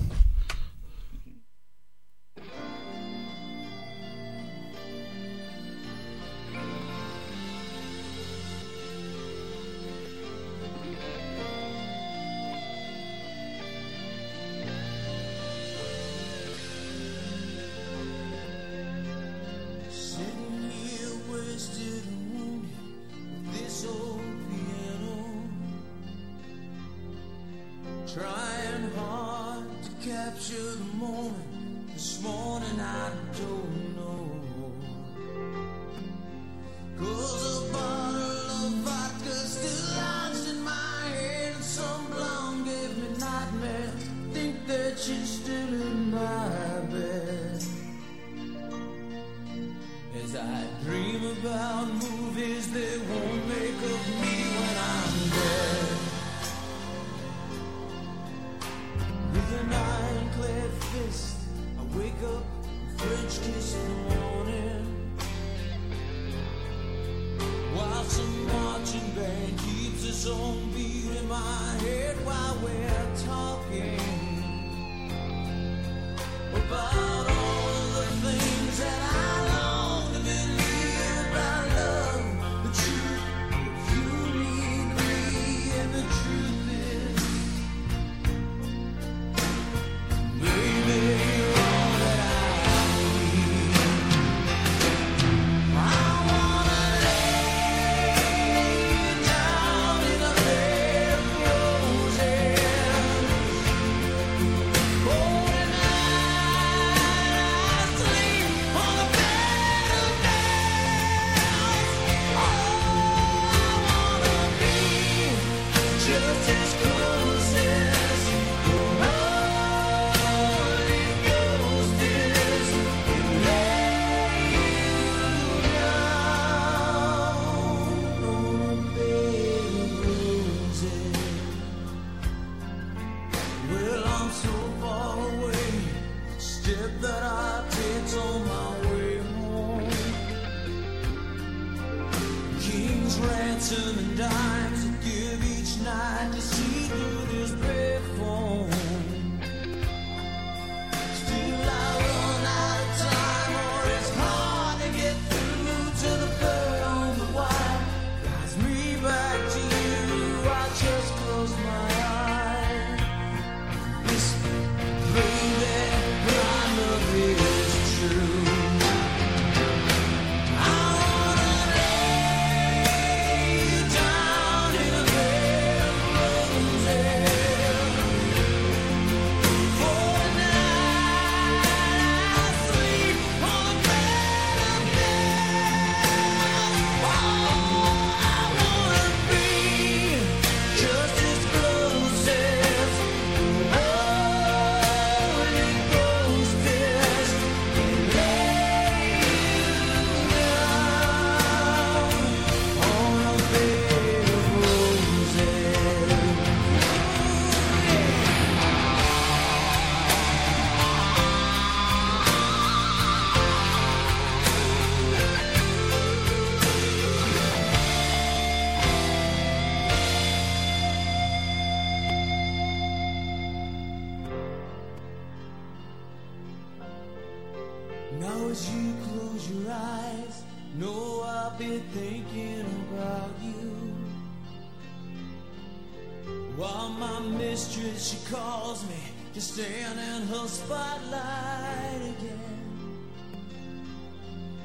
[SPEAKER 15] She calls me to stand in her spotlight again.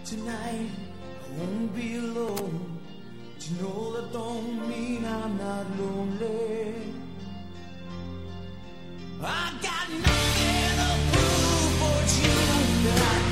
[SPEAKER 15] Tonight I won't be alone. But you know that don't mean I'm not lonely. I got nothing to prove for you I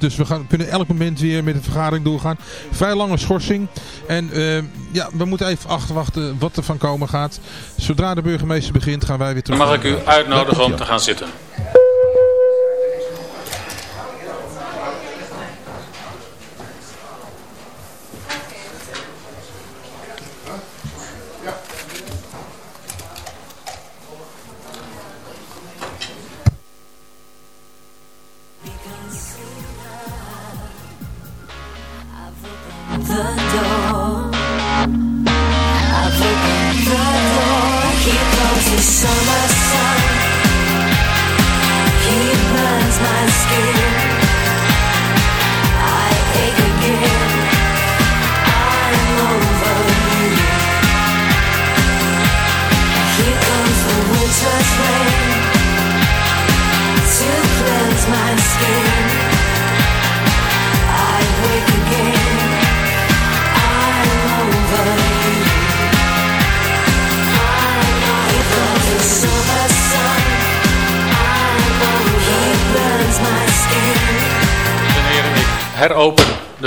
[SPEAKER 14] dus we gaan, kunnen elk moment weer met de vergadering doorgaan. Vrij lange schorsing. En eh, ja, we moeten even afwachten wat er van komen gaat. Zodra de burgemeester begint, gaan wij weer
[SPEAKER 3] Dan
[SPEAKER 14] terug.
[SPEAKER 3] mag ik u uitnodigen om te gaan zitten.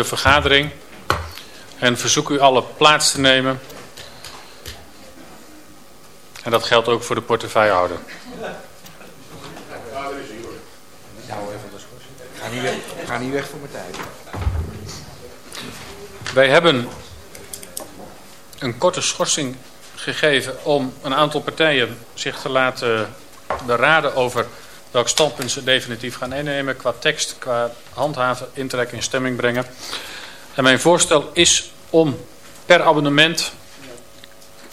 [SPEAKER 3] De vergadering en verzoek u alle plaats te nemen. En dat geldt ook voor de portefeuillehouder.
[SPEAKER 1] Nou, even de schorsing. Ga niet weg, ga niet weg voor mijn tijd.
[SPEAKER 3] Wij hebben een korte schorsing gegeven om een aantal partijen zich te laten beraden over welk standpunt ze definitief gaan innemen qua tekst, qua handhaven, intrekken in stemming brengen. En mijn voorstel is om per abonnement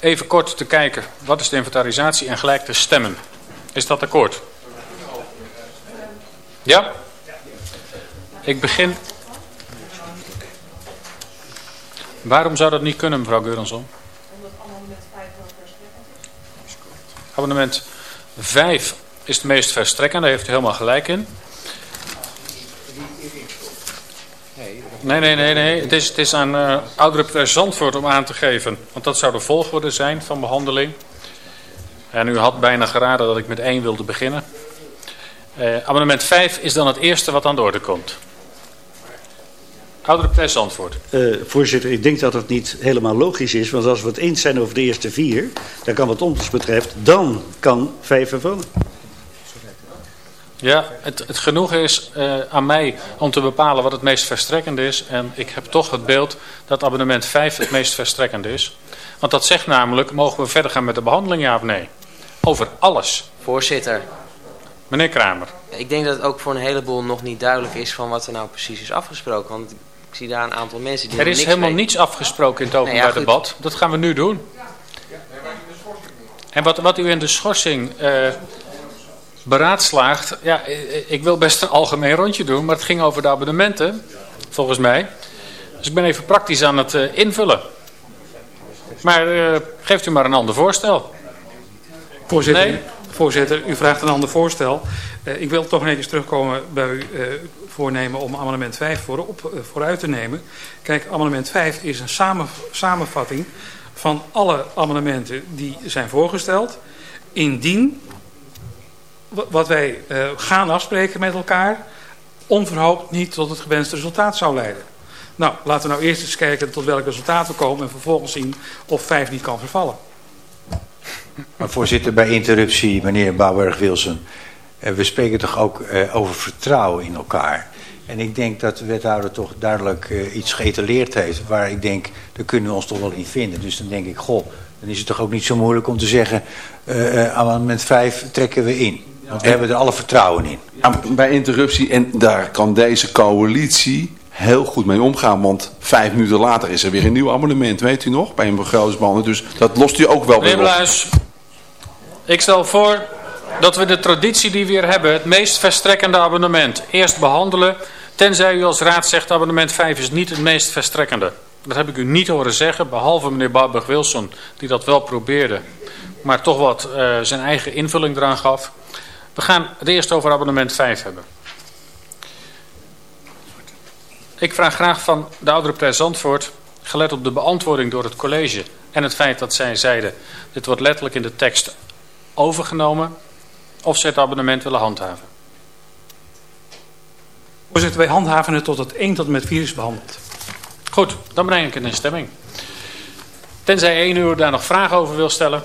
[SPEAKER 3] even kort te kijken wat is de inventarisatie en gelijk te stemmen. Is dat akkoord? Ja? Ik begin Waarom zou dat niet kunnen, mevrouw Geurenson? Abonnement 5 is het meest verstrekkende, daar heeft u helemaal gelijk in. Nee, nee, nee, nee. Het is, het is aan uh, oudere partij Zandvoort om aan te geven. Want dat zou de volgorde zijn van behandeling. En u had bijna geraden dat ik met 1 wilde beginnen. Uh, abonnement 5 is dan het eerste wat aan de orde komt. Oudere partij Zandvoort.
[SPEAKER 11] Eh, voorzitter, ik denk dat het niet helemaal logisch is. Want als we het eens zijn over de eerste vier, dan kan wat ons betreft, dan kan vijf vervallen.
[SPEAKER 3] Ja, het, het genoeg is uh, aan mij om te bepalen wat het meest verstrekkend is. En ik heb toch het beeld dat abonnement 5 het meest verstrekkend is. Want dat zegt namelijk, mogen we verder gaan met de behandeling, ja of nee? Over alles.
[SPEAKER 16] Voorzitter.
[SPEAKER 3] Meneer Kramer.
[SPEAKER 16] Ik denk dat het ook voor een heleboel nog niet duidelijk is van wat er nou precies is afgesproken. Want ik zie daar een aantal mensen die
[SPEAKER 3] Er is
[SPEAKER 16] niks
[SPEAKER 3] helemaal niets afgesproken in het openbaar
[SPEAKER 16] Nee, ja, goed.
[SPEAKER 3] debat. Dat gaan we nu doen. En wat, wat u in de schorsing eh, beraadslaagt... Ja, ik wil best een algemeen rondje doen, maar het ging over de abonnementen, volgens mij. Dus ik ben even praktisch aan het eh, invullen. Maar eh, geeft u maar een ander voorstel.
[SPEAKER 7] Voorzitter,
[SPEAKER 3] Nee?
[SPEAKER 7] voorzitter u vraagt een ander voorstel. Eh, ik wil toch netjes terugkomen bij u eh, voornemen om amendement 5 voorop, eh, vooruit te nemen. Kijk, amendement 5 is een samen, samenvatting van alle amendementen die zijn voorgesteld. Indien wat wij eh, gaan afspreken met elkaar onverhoopt niet tot het gewenste resultaat zou leiden. Nou, laten we nou eerst eens kijken tot welk resultaat we komen en vervolgens zien of 5 niet kan vervallen.
[SPEAKER 17] Maar voorzitter, bij interruptie, meneer Bouwberg-Wilson. eh, we spreken toch ook eh, over vertrouwen in elkaar. En ik denk dat de wethouder toch duidelijk iets geëtaleerd heeft... waar ik denk, daar kunnen we ons toch wel in vinden. Dus dan denk ik, goh, dan is het toch ook niet zo moeilijk om te zeggen... eh, amendement 5 trekken we in. Want we hebben er alle vertrouwen in.
[SPEAKER 9] Bij interruptie, en daar kan deze coalitie heel goed mee omgaan. Want vijf minuten later is er weer een nieuw abonnement, weet u nog? Bij een begrotingsbehandeling. Dus dat lost u ook wel weer
[SPEAKER 3] Meneer
[SPEAKER 9] op.
[SPEAKER 3] Bluis, ik stel voor dat we de traditie die we hier hebben, het meest verstrekkende abonnement, eerst behandelen. Tenzij u als raad zegt abonnement 5 is niet het meest verstrekkende. Dat heb ik u niet horen zeggen, behalve meneer Barberg-Wilson, die dat wel probeerde. Maar toch wat eh, zijn eigen invulling eraan gaf. We gaan het eerst over abonnement 5 hebben. Ik vraag graag van de oudere Zandvoort, gelet op de beantwoording door het college en het feit dat zij zeiden, dit wordt letterlijk in de tekst overgenomen, of ze het abonnement willen handhaven.
[SPEAKER 7] Voorzitter, wij handhaven het tot het 1 tot en met 4 is behandeld.
[SPEAKER 3] Goed, dan breng ik het in stemming. Tenzij één uur daar nog vragen over wil stellen.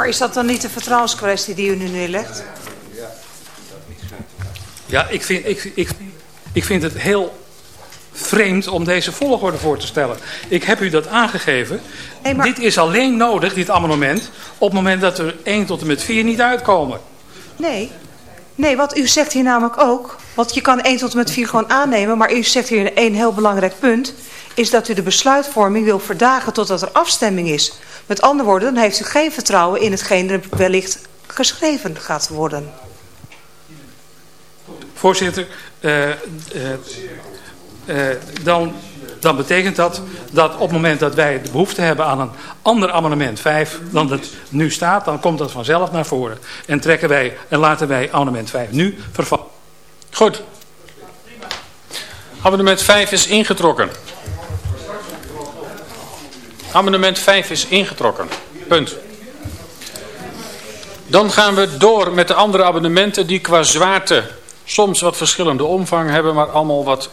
[SPEAKER 8] Maar is dat dan niet de vertrouwenskwestie die u nu neerlegt?
[SPEAKER 7] Ja, ik vind, ik, ik, ik vind het heel vreemd om deze volgorde voor te stellen. Ik heb u dat aangegeven. Dit is alleen nodig, dit amendement, op het moment dat er 1 tot en met 4 niet uitkomen.
[SPEAKER 8] Nee. Nee, wat u zegt hier namelijk ook... want je kan 1 tot en met 4 gewoon aannemen... maar u zegt hier een heel belangrijk punt... is dat u de besluitvorming wil verdagen totdat er afstemming is. Met andere woorden, dan heeft u geen vertrouwen in hetgeen er wellicht geschreven gaat worden.
[SPEAKER 7] Voorzitter, eh, eh, eh, dan, dan betekent dat dat op het moment dat wij de behoefte hebben aan een ander amendement 5 dan het nu staat, dan komt dat vanzelf naar voren. En, trekken wij, en laten wij amendement 5 nu vervallen.
[SPEAKER 3] Goed. Amendement 5 is ingetrokken. Amendement 5 is ingetrokken. Punt. Dan gaan we door met de andere amendementen die qua zwaarte soms wat verschillende omvang hebben, maar allemaal wat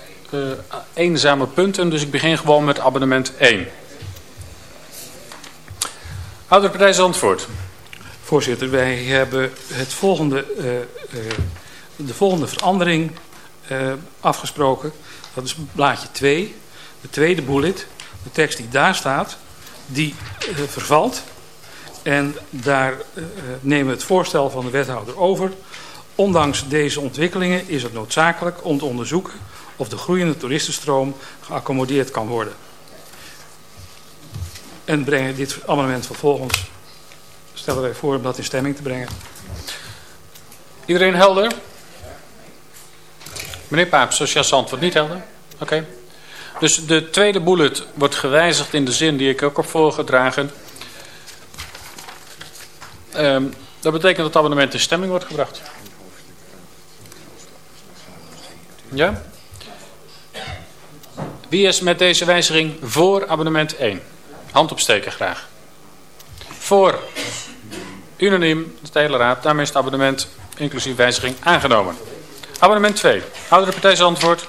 [SPEAKER 3] eenzame punten. Dus ik begin gewoon met amendement 1. Oudere Partij Zandvoort.
[SPEAKER 7] Voorzitter, wij hebben het volgende, eh, eh, de volgende verandering eh, afgesproken. Dat is blaadje 2, de tweede bullet. De tekst die daar staat, die eh, vervalt. En daar eh, nemen we het voorstel van de wethouder over. Ondanks deze ontwikkelingen is het noodzakelijk om te onderzoeken of de groeiende toeristenstroom geaccommodeerd kan worden. En brengen dit amendement vervolgens, stellen wij voor om dat in stemming te brengen.
[SPEAKER 3] Iedereen helder? Meneer Paap, Sociaal Zandvoort niet helder? Oké. Dus de tweede bullet wordt gewijzigd in de zin die ik ook heb voorgedragen. Ehm, dat betekent dat het amendement in stemming wordt gebracht. Ja? Wie is met deze wijziging voor abonnement 1? Hand opsteken graag. Voor. Unaniem, de hele raad. Daarmee is het abonnement inclusief wijziging aangenomen. Abonnement 2. Oudere Partij Zandvoort.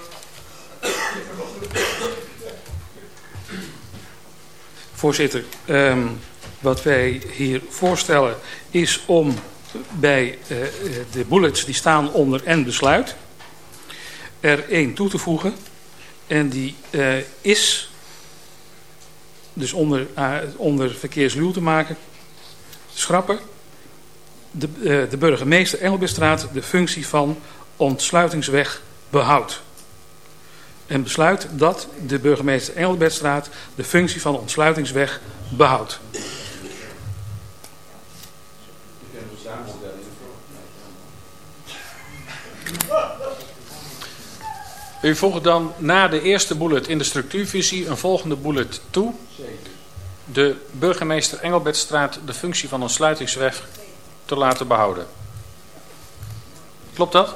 [SPEAKER 7] Voorzitter, ehm, wat wij hier voorstellen is om bij eh, de bullets die staan onder en besluit er één toe te voegen. En die eh, is dus onder, eh, onder verkeersluw te maken, schrappen. De, eh, de burgemeester Engelbestraat de functie van ontsluitingsweg behoudt. En besluit dat de burgemeester Engelbertstraat de functie van ontsluitingsweg behoudt.
[SPEAKER 3] U voegt dan na de eerste bullet in de structuurvisie een volgende bullet toe. De burgemeester Engelbertstraat de functie van ontsluitingsweg te laten behouden. Klopt dat?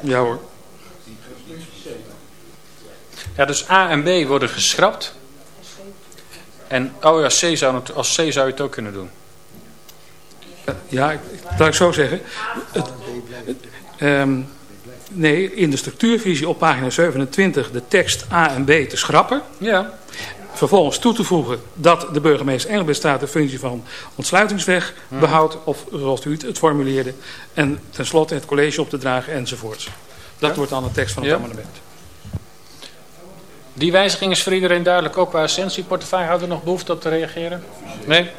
[SPEAKER 7] Ja hoor.
[SPEAKER 3] Ja, dus A en B worden geschrapt. En oh ja, C zou het, als C zou je het ook kunnen doen.
[SPEAKER 7] Ja, ik- laat ik zo zeggen. Het, het, ehm, nee, in de structuurvisie op pagina 27 de tekst A en B te schrappen.
[SPEAKER 3] Ja.
[SPEAKER 7] Vervolgens toe te voegen dat de burgemeester Engelbertstraat de functie van ontsluitingsweg
[SPEAKER 3] Mhm.
[SPEAKER 7] behoudt. Of zoals u het, formuleerde. En tenslotte het college op te dragen enzovoorts. Dat
[SPEAKER 3] Ja.
[SPEAKER 7] wordt dan de tekst van het
[SPEAKER 3] Ja.
[SPEAKER 7] amendement.
[SPEAKER 3] Die wijziging is voor iedereen duidelijk. Ook qua essentie. Portefeuillehouder nog behoefte op te reageren? Nee?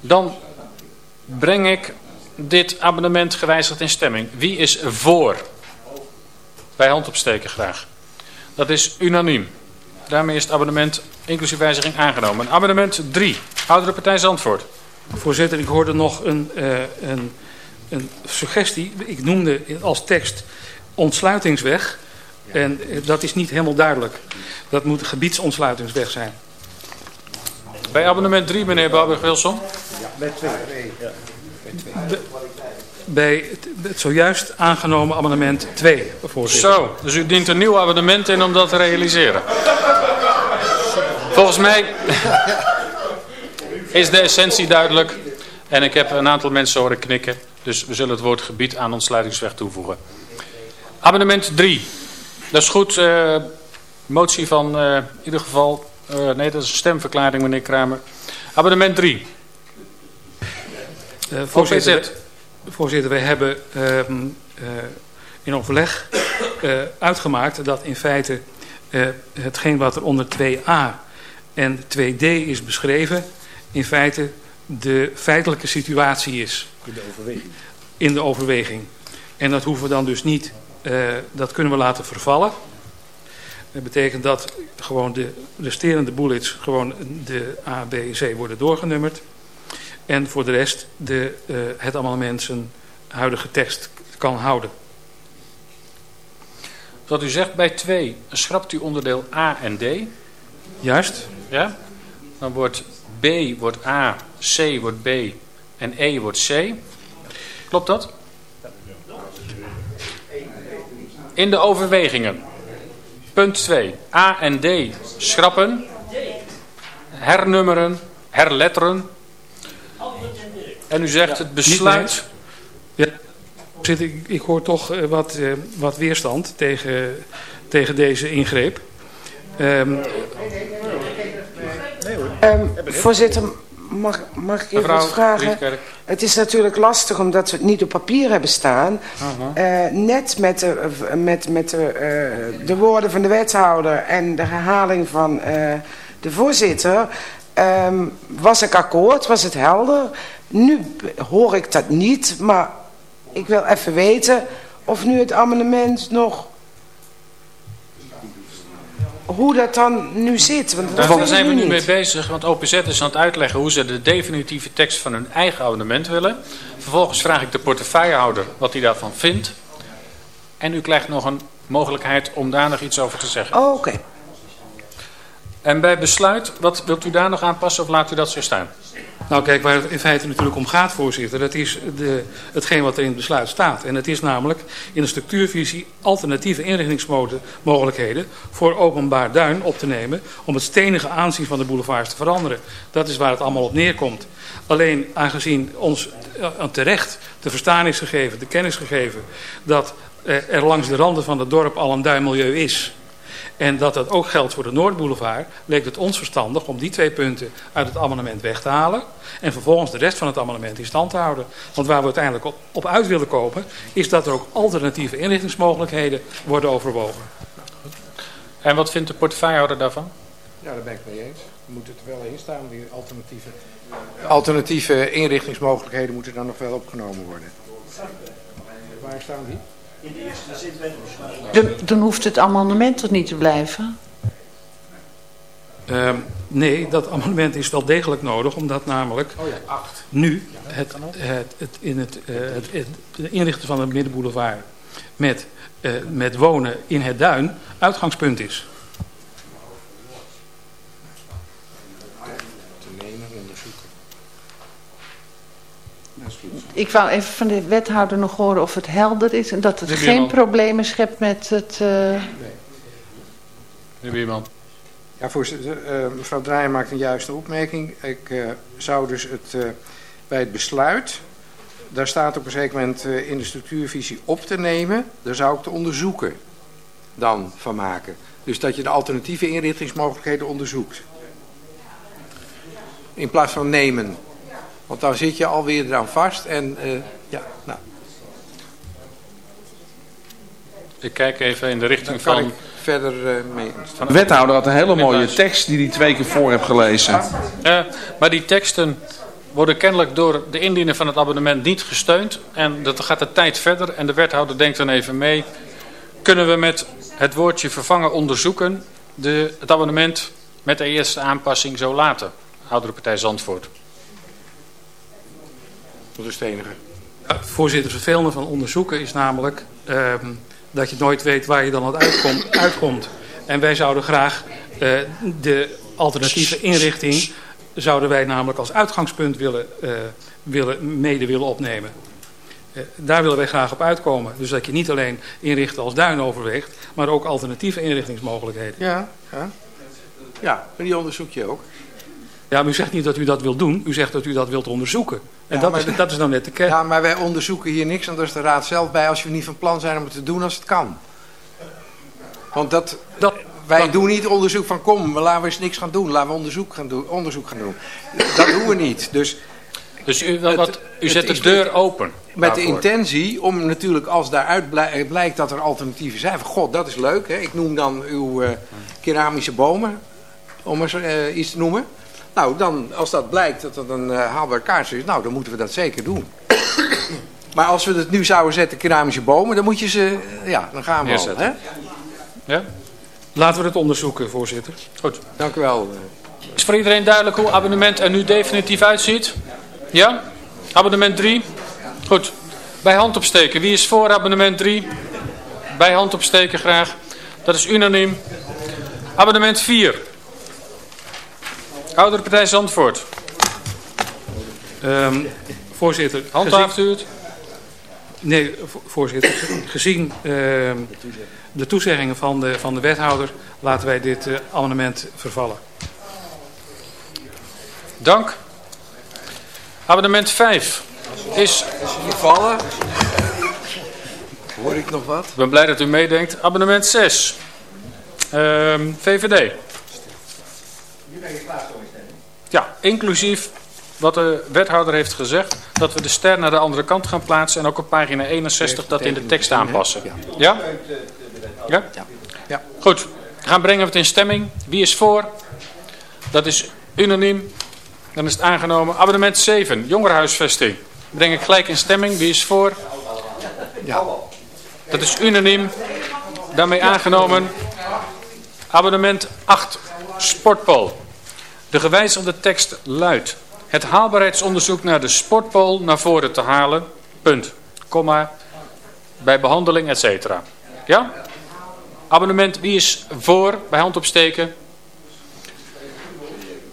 [SPEAKER 3] Dan breng ik dit abonnement gewijzigd in stemming. Wie is voor? Bij hand opsteken graag. Dat is unaniem. Daarmee is het abonnement inclusief wijziging aangenomen. Abonnement 3. Oudere Partij Zandvoort.
[SPEAKER 7] Voorzitter, ik hoorde nog een, eh, een, een suggestie. Ik noemde als tekst ontsluitingsweg. En eh, dat is niet helemaal duidelijk. Dat moet gebiedsontsluitingsweg zijn.
[SPEAKER 3] Bij abonnement 3, meneer Bouwberg-Wilson.
[SPEAKER 1] Bij twee.
[SPEAKER 7] Bij het, zojuist aangenomen amendement 2, voorzitter.
[SPEAKER 3] Zo, dus u dient een nieuw abonnement in om dat te realiseren. Volgens mij is de essentie duidelijk. En ik heb een aantal mensen horen knikken. Dus we zullen het woord gebied aan ontsluitingsweg toevoegen. Amendement 3. Dat is goed. eh, motie van eh, in ieder geval... eh, nee, dat is een stemverklaring, meneer Kramer. Amendement 3.
[SPEAKER 7] Eh, voorzitter, voorzitter, wij hebben ehm, eh, in overleg eh, uitgemaakt dat in feite eh, hetgeen wat er onder 2a en 2d is beschreven, in feite de feitelijke situatie is.
[SPEAKER 11] In de overweging.
[SPEAKER 7] In de overweging. En dat hoeven we dan dus niet, eh, dat kunnen we laten vervallen. Dat betekent dat gewoon de resterende bullets gewoon de A, B, C worden doorgenummerd. En voor de rest de, eh, het amendement zijn huidige tekst kan houden.
[SPEAKER 3] Wat u zegt bij 2, schrapt u onderdeel A en D.
[SPEAKER 7] Juist.
[SPEAKER 3] Ja? Dan wordt B wordt A, C wordt B en E wordt C. Klopt dat? In de overwegingen. Punt 2. A en D schrappen. Hernummeren. Herletteren. En u zegt het besluit...
[SPEAKER 7] Ja, voorzitter, ik, ik hoor toch eh, wat, eh, wat weerstand tegen, tegen deze ingreep. Ehm,
[SPEAKER 18] Ehm, voorzitter, mag, mag ik even
[SPEAKER 3] Mevrouw
[SPEAKER 18] wat vragen? Het is natuurlijk lastig omdat we het niet op papier hebben staan. Eh, net met, de, met, met de, eh, de woorden van de wethouder en de herhaling van eh, de voorzitter... ehm, was ik akkoord, was het helder. Nu hoor ik dat niet, maar ik wil even weten of nu het amendement nog... Hoe dat dan nu zit. Want dat
[SPEAKER 3] Daar, zijn we nu
[SPEAKER 18] niet.
[SPEAKER 3] mee bezig, want OPZ is aan het uitleggen hoe ze de definitieve tekst van hun eigen abonnement willen. Vervolgens vraag ik de portefeuillehouder wat hij daarvan vindt. En u krijgt nog een mogelijkheid om daar nog iets over te zeggen.
[SPEAKER 18] Oh, oké.
[SPEAKER 3] En bij besluit, wat wilt u daar nog aanpassen of laat u dat zo staan?
[SPEAKER 7] Nou kijk, waar het in feite natuurlijk om gaat, voorzitter, dat is de, hetgeen wat er in het besluit staat. En het is namelijk in de structuurvisie alternatieve inrichtingsmogelijkheden voor openbaar duin op te nemen om het stenige aanzien van de boulevards te veranderen. Dat is waar het allemaal op neerkomt. Alleen aangezien ons eh, terecht te verstaan is gegeven, de kennis gegeven, dat eh, er langs de randen van het dorp al een duinmilieu is. En dat dat ook geldt voor de Noordboulevard, leek het ons verstandig om die twee punten uit het amendement weg te halen. En vervolgens de rest van het amendement in stand te houden. Want waar we uiteindelijk op, op uit willen kopen, is dat er ook alternatieve inrichtingsmogelijkheden worden overwogen.
[SPEAKER 3] En wat vindt de portefeuillehouder daarvan?
[SPEAKER 1] Ja, daar ben ik mee eens. Er moet het er wel in staan, die alternatieve, alternatieve inrichtingsmogelijkheden moeten dan nog wel opgenomen worden. Waar staan die?
[SPEAKER 11] In de eerste zin
[SPEAKER 6] Dan, dan hoeft het amendement er niet te blijven.
[SPEAKER 7] Ehm, nee, dat amendement is wel degelijk nodig, omdat namelijk nu het, het, het, in het, eh, het, het, het inrichten van de middenboulevard met, eh, met wonen in het duin uitgangspunt is.
[SPEAKER 1] Te nemen, onderzoeken.
[SPEAKER 6] Ik wou even van de wethouder nog horen of het helder is en dat het geen problemen schept met het... eh,
[SPEAKER 3] Meneer Bierman.
[SPEAKER 1] Ja, voorzitter, eh, mevrouw Draaier maakt een juiste opmerking. Ik eh, zou dus het, bij het besluit, daar staat op een zeker moment eh, in de structuurvisie op te nemen, daar zou ik te onderzoeken dan van maken. Dus dat je de alternatieve inrichtingsmogelijkheden onderzoekt. In plaats van nemen. Want dan zit je alweer eraan vast en eh, ja, nou.
[SPEAKER 3] Ik kijk even in de richting van...
[SPEAKER 1] ik verder eh, mee.
[SPEAKER 9] De wethouder had een hele mooie tekst die hij twee keer voor heeft gelezen.
[SPEAKER 3] Eh, maar die teksten worden kennelijk door de indiener van het abonnement niet gesteund. En dat gaat de tijd verder en de wethouder denkt dan even mee. Kunnen we met het woordje vervangen onderzoeken de, het abonnement met de eerste aanpassing zo laten? Oudere partij Zandvoort.
[SPEAKER 1] Dat is het enige.
[SPEAKER 7] Ja, voorzitter, het vervelende van onderzoeken is namelijk ehm, dat je nooit weet waar je dan aan uitkomt. uitkomt. En wij zouden graag eh, de alternatieve inrichting zouden wij namelijk als uitgangspunt willen, eh, willen, mede willen opnemen. Eh, daar willen wij graag op uitkomen. Dus dat je niet alleen inrichten als duin overweegt, maar ook alternatieve inrichtingsmogelijkheden.
[SPEAKER 1] Ja, ja. Ja, maar die onderzoek je ook.
[SPEAKER 7] Ja, maar u zegt niet dat u dat wilt doen, u zegt dat u dat wilt onderzoeken. En
[SPEAKER 1] Ja,
[SPEAKER 7] dat,
[SPEAKER 1] maar
[SPEAKER 7] is, dat is nou net de kern.
[SPEAKER 1] Ja, maar wij onderzoeken hier niks, en daar is de raad zelf bij als we niet van plan zijn om het te doen als het kan. Want dat, wij doen niet onderzoek van kom, we laten we eens niks gaan doen, laten we onderzoek gaan doen. Onderzoek gaan doen. Dat doen we niet. Dus,
[SPEAKER 3] Dus u, wat, u zet de deur
[SPEAKER 1] met-
[SPEAKER 3] open.
[SPEAKER 1] Met de intentie om natuurlijk als daaruit blij- blijkt dat er alternatieven zijn. Van god, dat is leuk. Hè? Ik noem dan uw eh, keramische bomen, om eens eh, iets te noemen. Nou, dan, als dat blijkt dat dat een eh, haalbaar kaartje is, nou, dan moeten we dat zeker doen. maar als we het nu zouden zetten, keramische bomen, dan moet je ze, eh, ja, dan gaan we al. Hè?
[SPEAKER 3] Ja?
[SPEAKER 7] Laten we het onderzoeken, voorzitter.
[SPEAKER 3] Goed.
[SPEAKER 1] Dank u wel.
[SPEAKER 3] Is voor iedereen duidelijk hoe abonnement er nu definitief uitziet? Ja? Abonnement 3? Goed. Bij hand opsteken. Wie is voor abonnement 3? Bij hand opsteken graag. Dat is unaniem. Abonnement 4. Oudere partij Zandvoort.
[SPEAKER 7] Ehm, voorzitter.
[SPEAKER 3] Handhaaft u het?
[SPEAKER 7] Nee, vo- voorzitter. Gezien ehm, de toezeggingen van de, van de wethouder laten wij dit eh, amendement vervallen.
[SPEAKER 3] Dank. Abonnement 5 is...
[SPEAKER 1] Vervallen. Hoor ik nog wat?
[SPEAKER 3] Ik ben blij dat u meedenkt. Abonnement 6. Ehm, VVD. Ja, inclusief wat de wethouder heeft gezegd. Dat we de ster naar de andere kant gaan plaatsen. En ook op pagina 61 dat in de tekst aanpassen. Ja? Ja?
[SPEAKER 1] Ja.
[SPEAKER 3] Goed. Dan brengen we het in stemming. Wie is voor? Dat is unaniem. Dan is het aangenomen. Abonnement 7. Jongerenhuisvesting. Breng ik gelijk in stemming. Wie is voor?
[SPEAKER 1] Ja.
[SPEAKER 3] Dat is unaniem. Daarmee aangenomen. Abonnement 8. Sportpool. De gewijzigde tekst luidt. Het haalbaarheidsonderzoek naar de sportpool naar voren te halen. Punt. Komma. Bij behandeling, et cetera. Ja? Abonnement, wie is voor? Bij hand opsteken.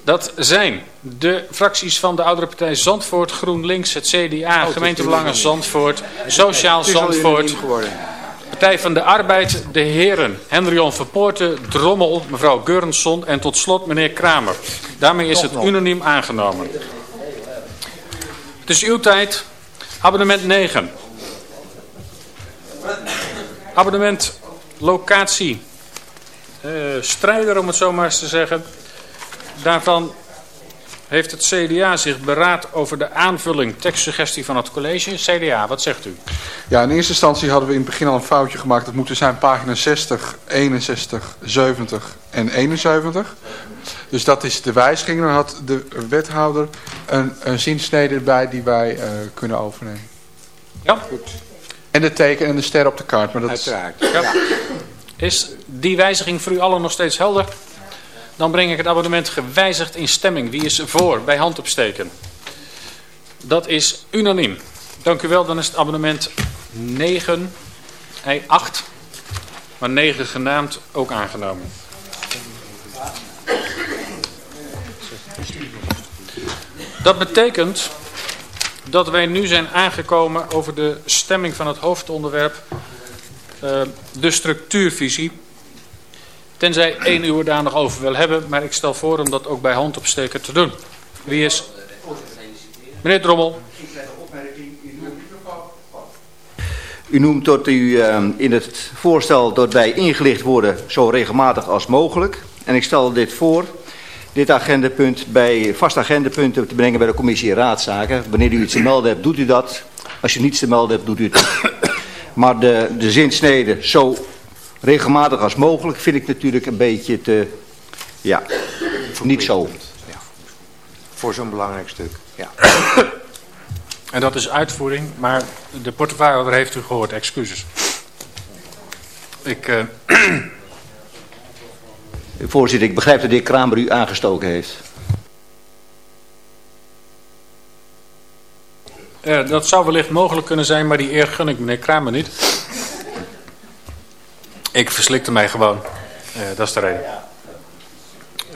[SPEAKER 3] Dat zijn de fracties van de oudere partij Zandvoort, GroenLinks, het CDA,
[SPEAKER 1] is
[SPEAKER 3] gemeentebelangen. Zandvoort, Sociaal Zandvoort. Partij van de Arbeid, de heren Henrion Verpoorten, Drommel, mevrouw Geurenson en tot slot meneer Kramer. Daarmee is het unaniem aangenomen. Het is uw tijd. Abonnement 9. Abonnement locatie. Eh, strijder om het zo maar eens te zeggen. Daarvan heeft het CDA zich beraad over de aanvulling tekstsuggestie van het college. CDA, wat zegt u?
[SPEAKER 4] Ja, in eerste instantie hadden we in het begin al een foutje gemaakt. Dat moeten zijn pagina 60, 61, 70 en 71. Dus dat is de wijziging. Dan had de wethouder een, een zinsnede erbij die wij eh, kunnen overnemen.
[SPEAKER 3] Ja.
[SPEAKER 4] En de teken en de ster op de kaart. Maar dat is-.
[SPEAKER 3] Ja. Is die wijziging voor u allen nog steeds helder? Dan breng ik het abonnement gewijzigd in stemming. Wie is voor? Bij hand opsteken. Dat is unaniem. Dank u wel. Dan is het abonnement 9, nee 8, maar 9 genaamd ook aangenomen. Dat betekent dat wij nu zijn aangekomen over de stemming van het hoofdonderwerp eh, de structuurvisie. Tenzij één uur daar nog over wil hebben, maar ik stel voor om dat ook bij hand opsteken te doen. Wie is? Meneer Drommel.
[SPEAKER 5] U noemt dat u eh, in het voorstel dat wij ingelicht worden zo regelmatig als mogelijk. En ik stel dit voor, dit agendapunt bij vast agendapunten te brengen bij de commissie Raadzaken. Wanneer u iets te melden hebt, doet u dat. Als u niets te melden hebt, doet u het. Maar de, de zinsnede zo regelmatig als mogelijk vind ik natuurlijk een beetje te, ja, niet zo.
[SPEAKER 1] Voor zo'n belangrijk stuk. Ja.
[SPEAKER 3] En dat is uitvoering, maar de portefeuillehouder heeft u gehoord, excuses. Ik, eh,
[SPEAKER 5] Voorzitter, ik begrijp dat de heer Kramer u aangestoken heeft.
[SPEAKER 3] eh, dat zou wellicht mogelijk kunnen zijn, maar die eer gun ik meneer Kramer niet. Ik verslikte mij gewoon. Eh, dat is de reden.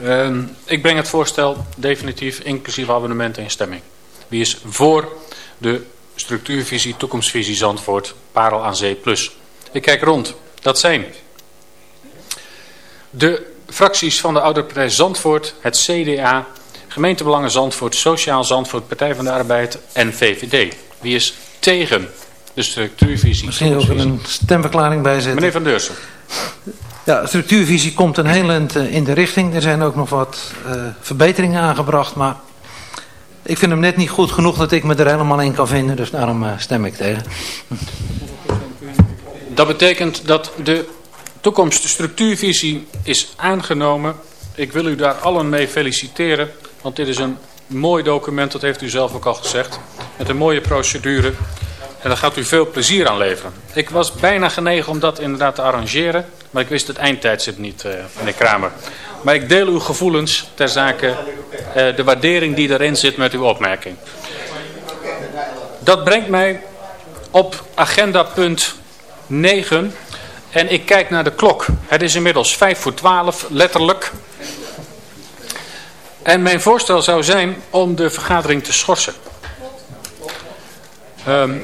[SPEAKER 3] Ehm, ik breng het voorstel definitief inclusief abonnementen in stemming. Wie is voor de structuurvisie, toekomstvisie Zandvoort, Parel aan Zee Plus? Ik kijk rond. Dat zijn de fracties van de oude partij Zandvoort, het CDA, gemeentebelangen Zandvoort, Sociaal Zandvoort, Partij van de Arbeid en VVD. Wie is tegen de structuurvisie?
[SPEAKER 2] Misschien ook een stemverklaring bijzetten.
[SPEAKER 3] Meneer Van Deursen.
[SPEAKER 2] Ja, structuurvisie komt een heel eind eh, in de richting. Er zijn ook nog wat eh, verbeteringen aangebracht, maar ik vind hem net niet goed genoeg dat ik me er helemaal in kan vinden. Dus daarom eh, stem ik tegen.
[SPEAKER 3] Dat betekent dat de toekomststructuurvisie is aangenomen. Ik wil u daar allen mee feliciteren, want dit is een mooi document, dat heeft u zelf ook al gezegd, met een mooie procedure. En daar gaat u veel plezier aan leveren. Ik was bijna genegen om dat inderdaad te arrangeren, maar ik wist het eindtijdstip niet, eh, meneer Kramer. Maar ik deel uw gevoelens ter zake eh, de waardering die erin zit met uw opmerking. Dat brengt mij op agenda punt 9. En ik kijk naar de klok. Het is inmiddels 5 voor 12, letterlijk. En mijn voorstel zou zijn om de vergadering te schorsen. Ehm,